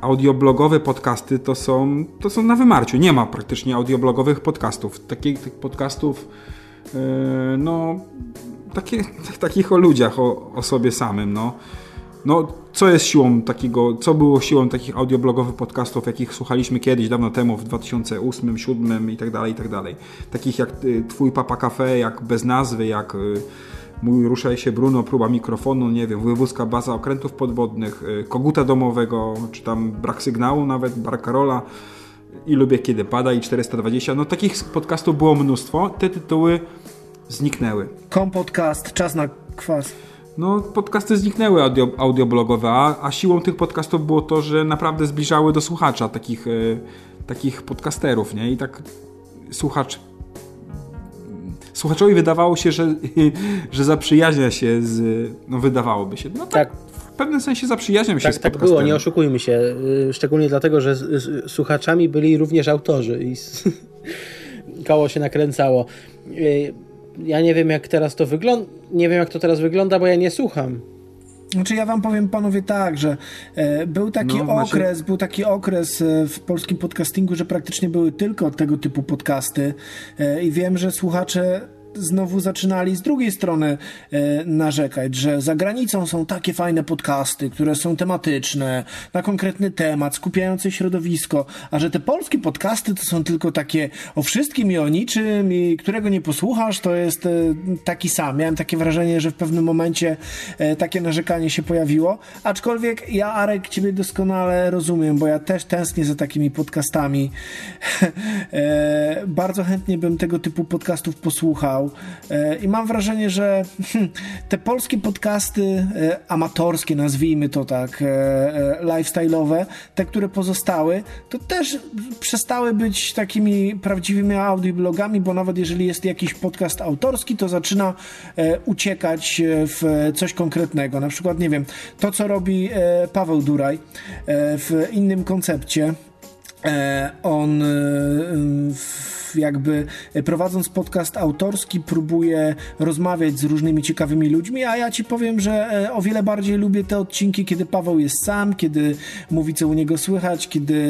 audioblogowe podcasty to są, to są na wymarciu. Nie ma praktycznie audioblogowych podcastów. Takich tych podcastów, yy, no, takie, [laughs] takich o ludziach, o, o sobie samym, no. No, co jest siłą takiego, co było siłą takich audioblogowych podcastów, jakich słuchaliśmy kiedyś, dawno temu, w 2008, 2007 i tak dalej, i tak dalej. Takich jak y, Twój Papa Cafe, jak Bez Nazwy, jak y, Mój Ruszaj się Bruno, próba mikrofonu, nie wiem, wojewódzka baza okrętów podwodnych, y, koguta domowego, czy tam brak sygnału nawet, Barcarola i lubię kiedy pada i 420. No takich podcastów było mnóstwo. Te tytuły zniknęły. Kompodcast, czas na kwas. No, podcasty zniknęły audio, audioblogowe, a, a siłą tych podcastów było to, że naprawdę zbliżały do słuchacza takich, e, takich podcasterów, nie? I tak słuchacz słuchaczowi wydawało się, że, [laughs] że zaprzyjaźnia się z, no wydawałoby się, no tak, tak. w pewnym sensie zaprzyjaźniam się tak, z Tak było, nie oszukujmy się, y, szczególnie dlatego, że słuchaczami byli również autorzy i [laughs] koło się nakręcało. Y, ja nie wiem jak teraz to wygląda, nie wiem jak to teraz wygląda, bo ja nie słucham. Znaczy ja wam powiem panowie tak, że e, był taki no, okres, macie... był taki okres e, w polskim podcastingu, że praktycznie były tylko tego typu podcasty e, i wiem, że słuchacze znowu zaczynali z drugiej strony e, narzekać, że za granicą są takie fajne podcasty, które są tematyczne, na konkretny temat, skupiające środowisko, a że te polskie podcasty to są tylko takie o wszystkim i o niczym i którego nie posłuchasz, to jest e, taki sam. Miałem takie wrażenie, że w pewnym momencie e, takie narzekanie się pojawiło, aczkolwiek ja, Arek, ciebie doskonale rozumiem, bo ja też tęsknię za takimi podcastami. [laughs] e, bardzo chętnie bym tego typu podcastów posłuchał, E, I mam wrażenie, że [laughs] te polskie podcasty e, amatorskie, nazwijmy to tak, e, lifestyle'owe, te, które pozostały, to też przestały być takimi prawdziwymi audioblogami, bo nawet jeżeli jest jakiś podcast autorski, to zaczyna uciekać w coś konkretnego. Na przykład, nie wiem, to co robi Paweł Duraj w innym koncepcie, on w jakby e, prowadząc podcast autorski próbuję rozmawiać z różnymi ciekawymi ludźmi, a ja ci powiem, że e, o wiele bardziej lubię te odcinki, kiedy Paweł jest sam, kiedy mówi co u niego słychać, kiedy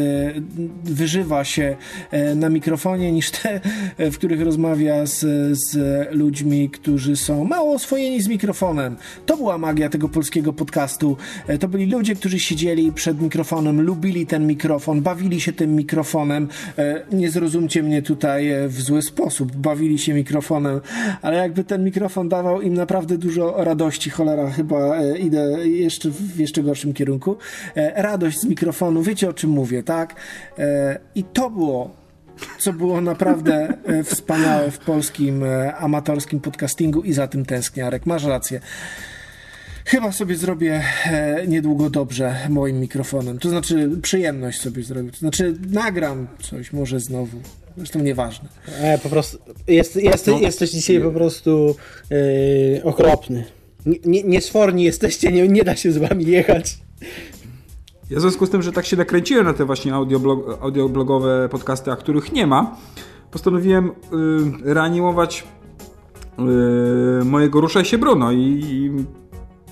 wyżywa się e, na mikrofonie, niż te, w których rozmawia z, z ludźmi, którzy są mało oswojeni z mikrofonem. To była magia tego polskiego podcastu. To byli ludzie, którzy siedzieli przed mikrofonem, lubili ten mikrofon, bawili się tym mikrofonem. Nie zrozumcie mnie tutaj tutaj w zły sposób, bawili się mikrofonem, ale jakby ten mikrofon dawał im naprawdę dużo radości, cholera, chyba e, idę jeszcze w jeszcze gorszym kierunku. E, radość z mikrofonu, wiecie o czym mówię, tak? E, I to było co było naprawdę wspaniałe w polskim amatorskim podcastingu i za tym tęsknię. Arek, masz rację. Chyba sobie zrobię niedługo dobrze moim mikrofonem. To znaczy przyjemność sobie zrobię. To znaczy nagram coś może znowu. Zresztą nieważne. E, po prostu jest, jest, no. jesteś dzisiaj po prostu e, okropny. Nie, niesforni jesteście, nie, nie da się z wami jechać. Ja w związku z tym, że tak się nakręciłem na te właśnie audioblog, audioblogowe podcasty, a których nie ma, postanowiłem y, reanimować y, mojego Ruszaj się Bruno i, i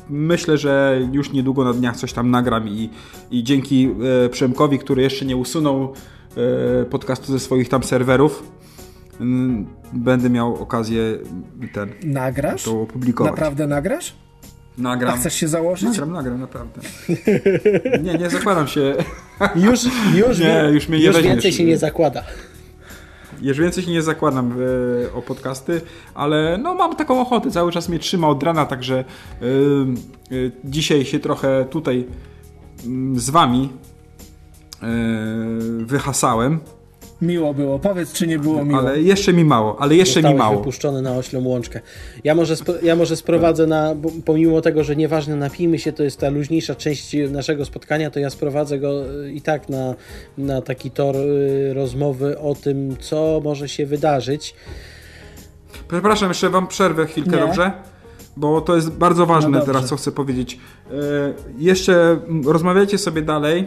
myślę, że już niedługo na dniach coś tam nagram i, i dzięki e, Przemkowi, który jeszcze nie usunął podcastu ze swoich tam serwerów, m, będę miał okazję ten Nagrasz? to opublikować. Naprawdę nagrasz? Nagram. A chcesz się założyć? Nagram, nagram, naprawdę. [laughs] Nie, nie zakładam się. [laughs] Już, już, nie, już, mnie nie już więcej się nie zakłada. Już więcej się nie zakładam e, o podcasty, ale no mam taką ochotę, cały czas mnie trzyma od rana, także e, e, dzisiaj się trochę tutaj mm, z wami wyhasałem. Miło było. Powiedz, czy nie było miło. Ale jeszcze mi mało, ale jeszcze Zostałeś mi mało. wypuszczony na oślą łączkę. Ja może, ja może sprowadzę na, pomimo tego, że nieważne napijmy się, to jest ta luźniejsza część naszego spotkania, to ja sprowadzę go y, i tak na, na taki tor y, rozmowy o tym, co może się wydarzyć. Przepraszam, jeszcze wam przerwę chwilkę, nie. dobrze? Bo to jest bardzo ważne no teraz, co chcę powiedzieć. Yy, jeszcze rozmawiajcie sobie dalej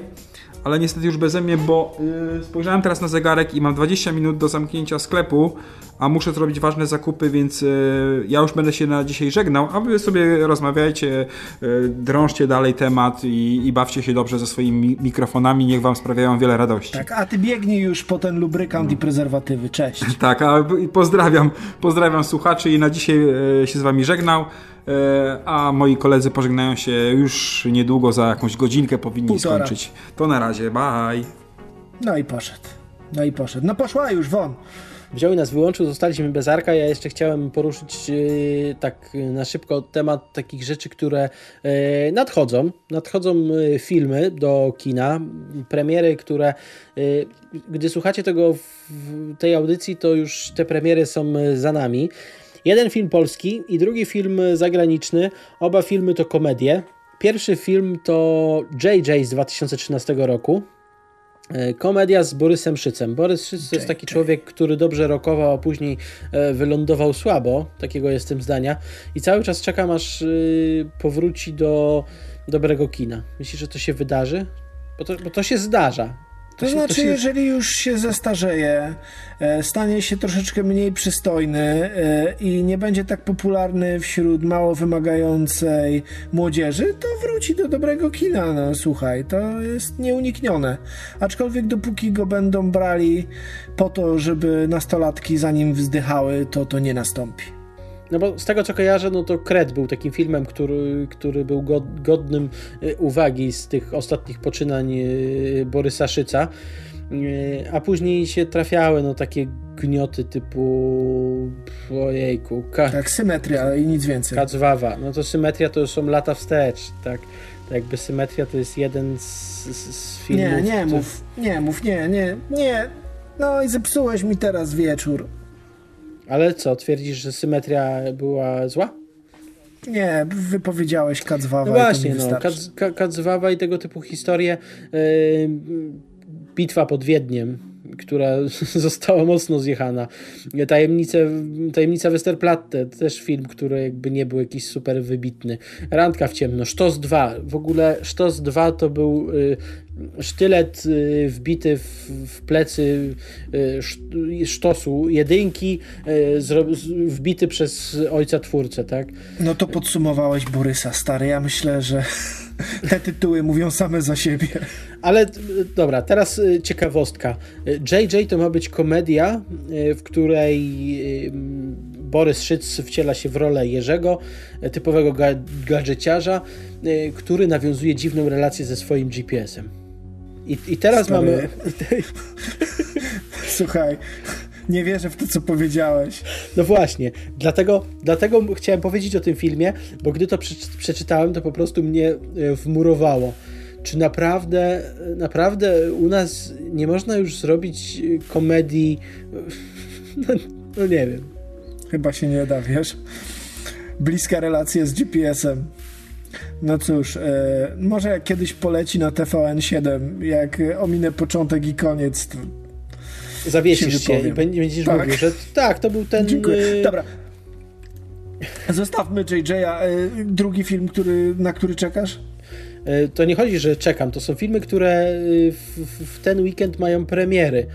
ale niestety już beze mnie, bo yy, spojrzałem teraz na zegarek i mam 20 minut do zamknięcia sklepu, a muszę zrobić ważne zakupy, więc yy, ja już będę się na dzisiaj żegnał, a wy sobie rozmawiajcie, yy, drążcie dalej temat i, i, bawcie się dobrze ze swoimi mikrofonami, niech wam sprawiają wiele radości. Tak, a ty biegnij już po ten lubrykant no. i prezerwatywy, cześć. [laughs] tak, a pozdrawiam, pozdrawiam słuchaczy i na dzisiaj y, się z wami żegnał. E, a moi koledzy pożegnają się już niedługo, za jakąś godzinkę powinni Półtora. skończyć. To na razie, bye. No i poszedł. No i poszedł. No poszła już, won. Wziął i nas wyłączył, zostaliśmy bez Arka. Ja jeszcze chciałem poruszyć yy, tak na szybko temat takich rzeczy, które yy, nadchodzą. Nadchodzą yy, filmy do kina, premiery, które gdy słuchacie tego w tej audycji, to już te premiery są za nami. Jeden film polski i drugi film zagraniczny. Oba filmy to komedie. Pierwszy film to JJ z 2013 roku. E, komedia z Borysem Szycem. Borys Szyc to jest taki człowiek, który dobrze rokował, a później e, wylądował słabo. Takiego jestem zdania. I cały czas czekam, aż y, powróci do dobrego kina. Myślisz, że to się wydarzy? Bo to, bo to się zdarza. To, to znaczy, się... jeżeli już się zestarzeje, e, stanie się troszeczkę mniej przystojny e, i nie będzie tak popularny wśród mało wymagającej młodzieży, to wróci do dobrego kina. No słuchaj, to jest nieuniknione. Aczkolwiek dopóki go będą brali po to, żeby nastolatki za nim wzdychały, to to nie nastąpi. No bo z tego co kojarzę, no to Kret był takim filmem, który, który był godnym e, uwagi z tych ostatnich poczynań e, Borysa Szyca. E, a później się trafiały no takie gnioty typu ojejku. Ka tak, symetria i nic więcej. Kacwawa. No to symetria to są lata wstecz, tak. jakby symetria to jest jeden z, z filmów. Nie, nie mów, nie mów, nie, nie, nie. No i zepsułeś mi teraz wieczór. Ale co, twierdzisz, że symetria była zła? Nie, wypowiedziałeś Kacwawa. No właśnie, no, Kacwawa i tego typu historie. Yy, bitwa pod Wiedniem, która [laughs] została mocno zjechana. Tajemnice, Tajemnica Westerplatte, też film, który jakby nie był jakiś super wybitny. Randka w ciemno, Sztos 2. W ogóle Sztos 2 to był y, sztylet y, wbity w, w plecy y, sztosu jedynki, wbity przez ojca twórcę, tak? No to podsumowałeś Borysa, stary. Ja myślę, że te tytuły mówią same za siebie. Ale dobra, teraz ciekawostka. JJ to ma być komedia, w której Borys Szyc wciela się w rolę Jerzego, typowego gadżeciarza, który nawiązuje dziwną relację ze swoim GPS-em. I, i teraz Stary. mamy. [laughs] Słuchaj, nie wierzę w to, co powiedziałeś. No właśnie, dlatego, dlatego chciałem powiedzieć o tym filmie, bo gdy to przeczytałem, to po prostu mnie e, wmurowało. Czy naprawdę, naprawdę u nas nie można już zrobić komedii? [laughs] No, no nie wiem. Chyba się nie da, wiesz. Bliska relacja z GPS-em. No cóż, e, może jak kiedyś poleci na TVN7, jak ominę początek i koniec, Zawiesisz się, się i będziesz tak. mówił, że tak, to był ten... Dziękuję. E, Dobra. Zostawmy JJ'a. E, drugi film, który, na który czekasz? E, to nie chodzi, że czekam. To są filmy, które w, w ten weekend mają premiery.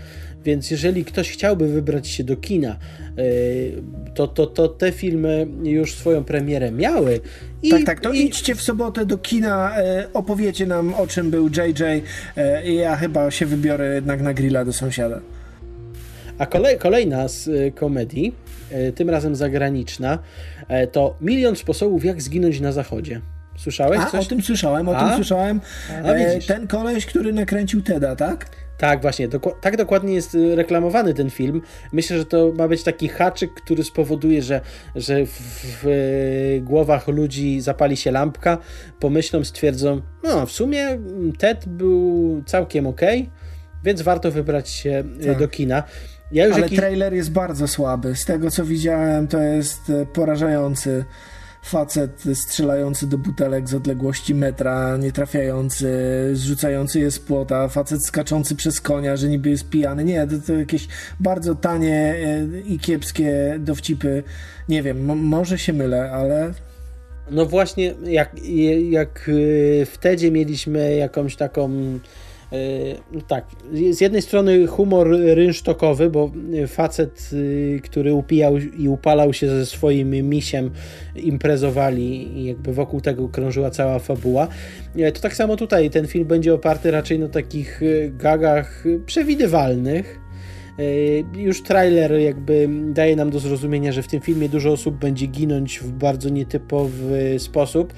Więc jeżeli ktoś chciałby wybrać się do kina, to, to, to te filmy już swoją premierę miały. I, tak, tak, to i... idźcie w sobotę do kina, opowiecie nam o czym był JJ ja chyba się wybiorę jednak na grilla do sąsiada. A kolej, kolejna z y, komedii, y, tym razem zagraniczna, y, to Milion sposobów, jak zginąć na zachodzie. Słyszałeś A, coś? o tym słyszałem, o A? tym słyszałem. A, e, ten koleś, który nakręcił Teda, tak? Tak, właśnie. Doku tak dokładnie jest reklamowany ten film. Myślę, że to ma być taki haczyk, który spowoduje, że, że w, w głowach ludzi zapali się lampka, pomyślą, stwierdzą, no w sumie Ted był całkiem ok, więc warto wybrać się tak. do kina. Ja Ale trailer jest bardzo słaby. Z tego co widziałem, to jest e, porażający facet strzelający do butelek z odległości metra, nie trafiający, zrzucający je z płota, facet skaczący przez konia, że niby jest pijany. Nie, to, to jakieś bardzo tanie e, i kiepskie dowcipy. Nie wiem, może się mylę, ale no właśnie, jak, jak e, w Tedzie mieliśmy jakąś taką tak, z jednej strony humor rynsztokowy, bo facet, y, który upijał i upalał się ze swoim misiem, imprezowali i jakby wokół tego krążyła cała fabuła. E, to tak samo tutaj, ten film będzie oparty raczej na takich y, gagach przewidywalnych. E, już trailer jakby daje nam do zrozumienia, że w tym filmie dużo osób będzie ginąć w bardzo nietypowy sposób.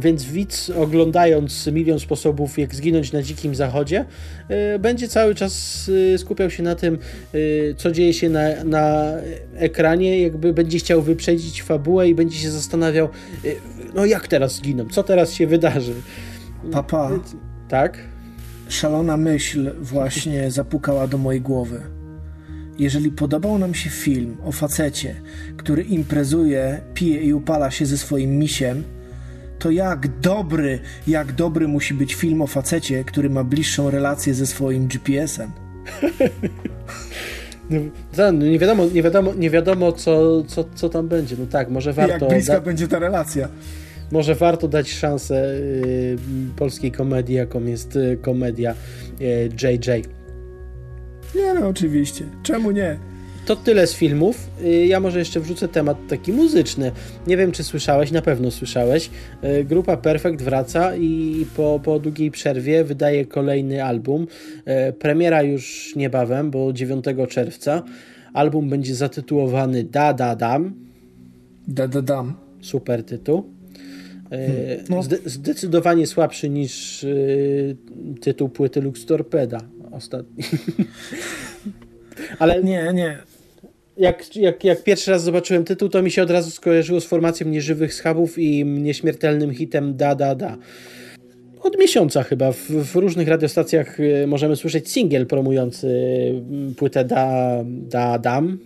Więc widz oglądając milion sposobów, jak zginąć na dzikim zachodzie, y, będzie cały czas y, skupiał się na tym, y, co dzieje się na, na ekranie, jakby będzie chciał wyprzedzić fabułę i będzie się zastanawiał, no jak teraz zginą, co teraz się wydarzy. Papa. Tak? Szalona myśl właśnie zapukała do mojej głowy. Jeżeli podobał nam się film o facecie, który imprezuje, pije i upala się ze swoim misiem, to jak dobry, jak dobry musi być film o facecie, który ma bliższą relację ze swoim GPS-em. [laughs] No, no, nie wiadomo, nie wiadomo, nie wiadomo co, co, co tam będzie. No tak, może warto. Jak bliska da... będzie ta relacja. Może warto dać szansę y, polskiej komedii, jaką jest y, komedia y, JJ. Nie no, oczywiście. Czemu nie? To tyle z filmów. Y, ja może jeszcze wrzucę temat taki muzyczny. Nie wiem, czy słyszałeś, na pewno słyszałeś. Y, grupa Perfect wraca i po, po długiej przerwie wydaje kolejny album. Y, premiera już niebawem, bo 9 czerwca. Album będzie zatytułowany Da Da Dam. Da Da Dam. Super tytuł. Hmm, no. Zde zdecydowanie słabszy niż tytuł płyty Lux Torpeda ostatni. [laughs] Ale nie, nie jak, jak, jak pierwszy raz zobaczyłem tytuł, to mi się od razu skojarzyło z formacją Nieżywych Schabów i nieśmiertelnym hitem Da Da Da. Od miesiąca chyba w, w różnych radiostacjach y, możemy słyszeć singiel promujący mm, płytę Da Da Dam.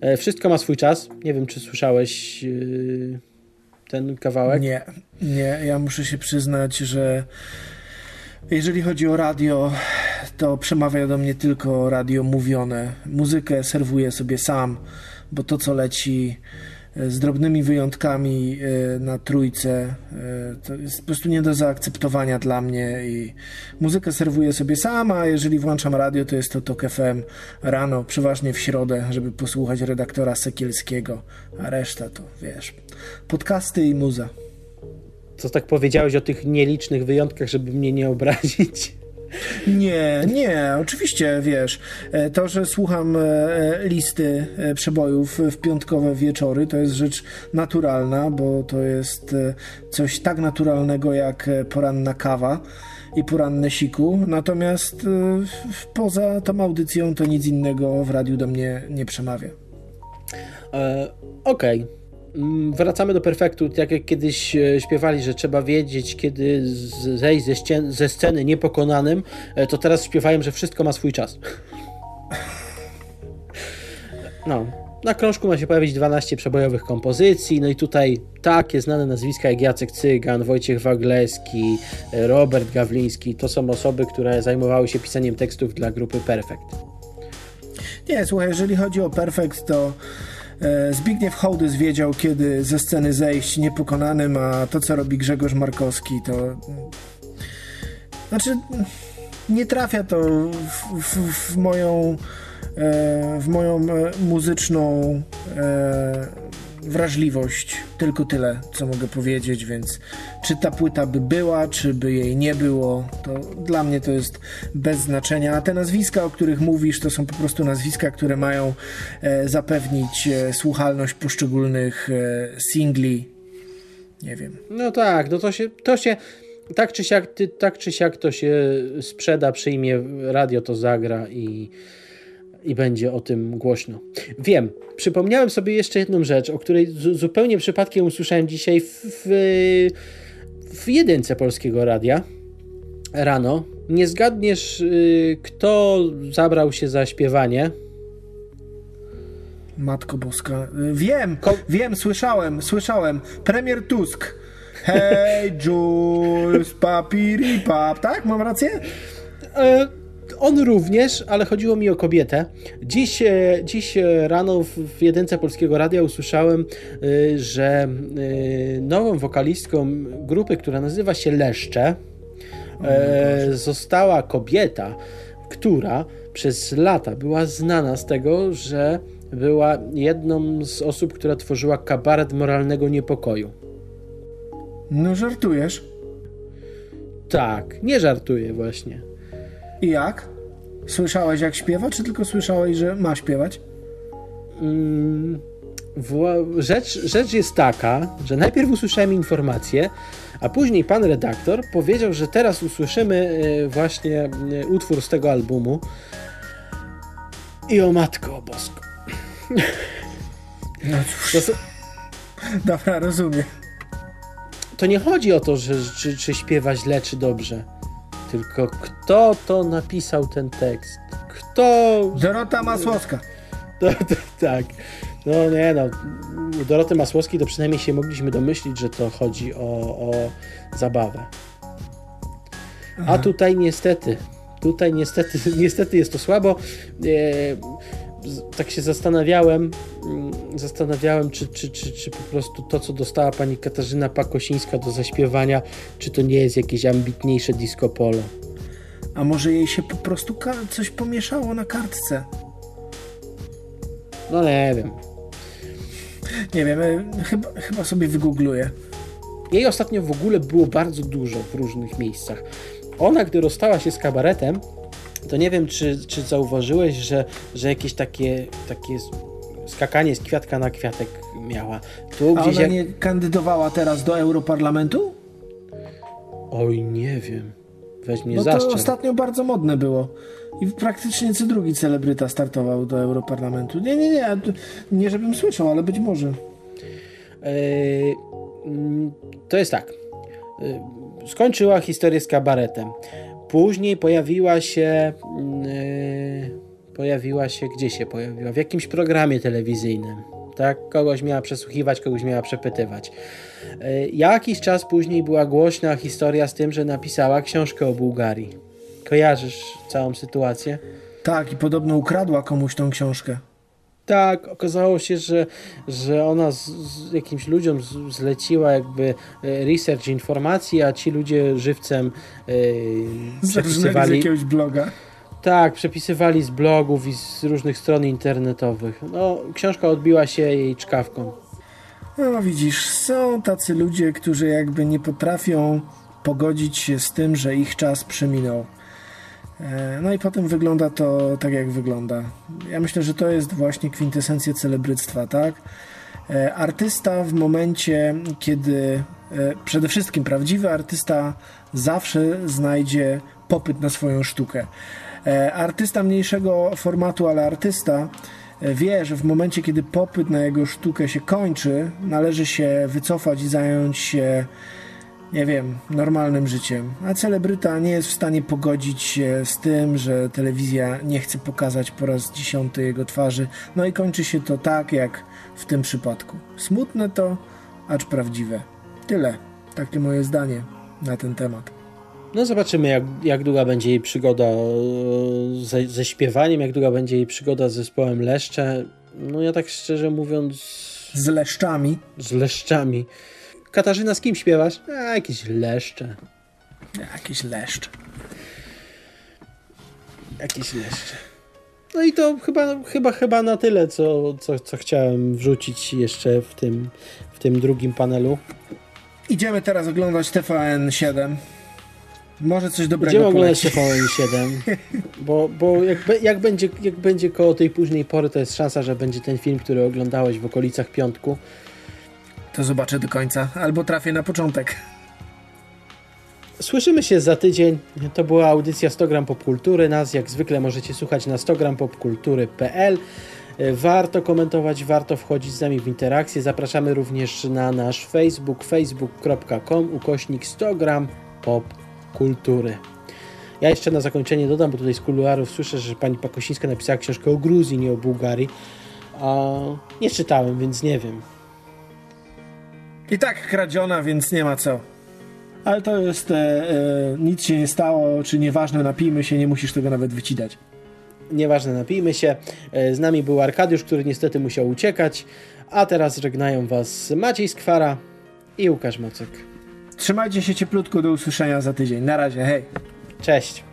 E, wszystko ma swój czas. Nie wiem, czy słyszałeś y, ten kawałek? Nie, nie. Ja muszę się przyznać, że jeżeli chodzi o radio, to przemawia do mnie tylko radio mówione. Muzykę serwuję sobie sam, bo to, co leci e, z drobnymi wyjątkami e, na trójce, e, to jest po prostu nie do zaakceptowania dla mnie i muzykę serwuję sobie sam, a jeżeli włączam radio, to jest to TOK FM rano, przeważnie w środę, żeby posłuchać redaktora Sekielskiego, a reszta to, wiesz, podcasty i muza. Co tak powiedziałeś o tych nielicznych wyjątkach, żeby mnie nie obrazić? Nie, nie, oczywiście, wiesz, e, to, że słucham e, listy e, przebojów w piątkowe wieczory, to jest rzecz naturalna, bo to jest coś tak naturalnego jak poranna kawa i poranne siku, natomiast poza tą audycją to nic innego w radiu do mnie nie przemawia. E, Okej. Okay. Mm, wracamy do perfektu, tak jak kiedyś e, śpiewali, że trzeba wiedzieć, kiedy zejść ze, ścien, ze sceny niepokonanym, e, to teraz śpiewają, że wszystko ma swój czas. No. Na krążku ma się pojawić 12 przebojowych kompozycji, no i tutaj takie znane nazwiska jak Jacek Cygan, Wojciech Wagleski, e, Robert Gawliński, to są osoby, które zajmowały się pisaniem tekstów dla grupy Perfect. Nie, słuchaj, jeżeli chodzi o Perfect, to Zbigniew Hołdys wiedział, kiedy ze sceny zejść niepokonanym, a to, co robi Grzegorz Markowski, to... Znaczy, nie trafia to w, w, w moją e, w moją e, muzyczną wrażliwość. Tylko tyle, co mogę powiedzieć, więc czy ta płyta by była, czy by jej nie było, to dla mnie to jest bez znaczenia. A te nazwiska, o których mówisz, to są po prostu nazwiska, które mają e, zapewnić e, słuchalność poszczególnych e, singli. Nie wiem. No tak, no to się, to się tak czy siak, tak czy siak to się sprzeda, przyjmie, radio to zagra i i będzie o tym głośno. Wiem, przypomniałem sobie jeszcze jedną rzecz, o której zupełnie przypadkiem usłyszałem dzisiaj w, w, w jedynce polskiego radia rano. Nie zgadniesz, y, kto zabrał się za śpiewanie? Matko Boska. Wiem, Ko wiem, słyszałem, słyszałem. Premier Tusk. Hej, [laughs] Jules, papiri, pap. Tak, mam rację? E on również, ale chodziło mi o kobietę. Dziś, e, dziś e, rano w jedynce Polskiego Radia usłyszałem, e, że nową wokalistką grupy, która nazywa się Leszcze, została kobieta, która przez lata była znana z tego, że była jedną z osób, która tworzyła kabaret moralnego niepokoju. No żartujesz? Tak, nie żartuję właśnie. I jak? Słyszałeś jak śpiewa, czy tylko słyszałeś, że ma śpiewać? Mm, rzecz, rzecz jest taka, że najpierw usłyszałem informację, a później pan redaktor powiedział, że teraz usłyszymy e, właśnie e, utwór z tego albumu. I o matko bosko. No cóż. To, Dobra, rozumiem. To nie chodzi o to, że, czy, czy śpiewa źle, czy dobrze tylko kto to napisał ten tekst? Kto. Dorota Masłowska. To, [laughs] to, tak. No nie no. Doroty Masłowskiej to przynajmniej się mogliśmy domyślić, że to chodzi o, o zabawę. A Aha. tutaj niestety, tutaj niestety, [laughs] niestety jest to słabo. E, tak się zastanawiałem, mm, zastanawiałem, czy, czy, czy, czy po prostu to, co dostała pani Katarzyna Pakosińska do zaśpiewania, czy to nie jest jakieś ambitniejsze disco polo. A może jej się po prostu coś pomieszało na kartce? No nie wiem. Nie wiem, e, chyba, chyba sobie wygoogluję. Jej ostatnio w ogóle było bardzo dużo w różnych miejscach. Ona, gdy rozstała się z kabaretem, to nie wiem, czy, czy zauważyłeś, że, że jakieś takie, takie skakanie z kwiatka na kwiatek miała. Tu A gdzieś ona jak... nie kandydowała teraz do Europarlamentu? Oj, nie wiem. Weź mnie No to ostatnio bardzo modne było. I praktycznie co drugi celebryta startował do Europarlamentu. Nie, nie, nie. Nie, żebym słyszał, ale być może. Eee, to jest tak. Eee, Skończyła historię z kabaretem. Później pojawiła się. eee, Pojawiła się. Gdzie się pojawiła? W jakimś programie telewizyjnym. Tak? Kogoś miała przesłuchiwać, kogoś miała przepytywać. Eee, Jakiś czas później była głośna historia z tym, że napisała książkę o Bułgarii. Kojarzysz całą sytuację? Tak, i podobno ukradła komuś tą książkę. Tak, okazało się, że, że ona z, z jakimś ludziom z, zleciła jakby e, research informacji, a ci ludzie żywcem e, Zaczynali z przepisywali. jakiegoś bloga. Tak, przepisywali z blogów i z różnych stron internetowych. No, książka odbiła się jej czkawką. No widzisz, są tacy ludzie, którzy jakby nie potrafią pogodzić się z tym, że ich czas przeminął. E, No i potem wygląda to tak, jak wygląda. Ja myślę, że to jest właśnie kwintesencja celebryctwa, tak? E, Artysta w momencie, kiedy e, przede wszystkim prawdziwy artysta zawsze znajdzie popyt na swoją sztukę. Artysta mniejszego formatu, ale artysta wie, że w momencie, kiedy popyt na jego sztukę się kończy, należy się wycofać i zająć się nie wiem, normalnym życiem. A celebryta nie jest w stanie pogodzić się z tym, że telewizja nie chce pokazać po raz dziesiąty jego twarzy. No i kończy się to tak, jak w tym przypadku. Smutne to, acz prawdziwe. Tyle. Takie moje zdanie na ten temat. No zobaczymy, jak, jak długa będzie jej przygoda e, ze, ze śpiewaniem, jak długa będzie jej przygoda z zespołem Leszcze. No ja tak szczerze mówiąc, Z leszczami. z Leszczami. Katarzyna, z kim śpiewasz? A, jakieś Leszcze. Jakiś leszcz. Jakieś Leszcze. No i to chyba, chyba, chyba na tyle, co, co, co chciałem wrzucić jeszcze w tym, w tym drugim panelu. Idziemy teraz oglądać TVN7. Może coś dobrego Będziemy oglądać poleci. TVN7, [laughs] bo, bo jak, be- jak, będzie, jak będzie koło tej późnej pory, to jest szansa, że będzie ten film, który oglądałeś w okolicach piątku. To zobaczę do końca. Albo trafię na początek. Słyszymy się za tydzień. To była audycja 100 gram popkultury. Nas jak zwykle możecie słuchać na 100 gram popkultury.pl. Warto komentować, warto wchodzić z nami w interakcję. Zapraszamy również na nasz Facebook facebook.com ukośnik 100 gram popkultury. Ja jeszcze na zakończenie dodam, bo tutaj z kuluarów słyszę, że pani Pakosińska napisała książkę o Gruzji, nie o Bułgarii. A nie czytałem, więc nie wiem. I tak kradziona, więc nie ma co. Ale to jest. E, e, nic się nie stało, czy nieważne, napijmy się, nie musisz tego nawet wycinać. Nieważne, napijmy się. E, Z nami był Arkadiusz, który niestety musiał uciekać. A teraz żegnają Was Maciej Skwara i Łukasz Mocek. Trzymajcie się cieplutko, do usłyszenia za tydzień. Na razie, hej. Cześć.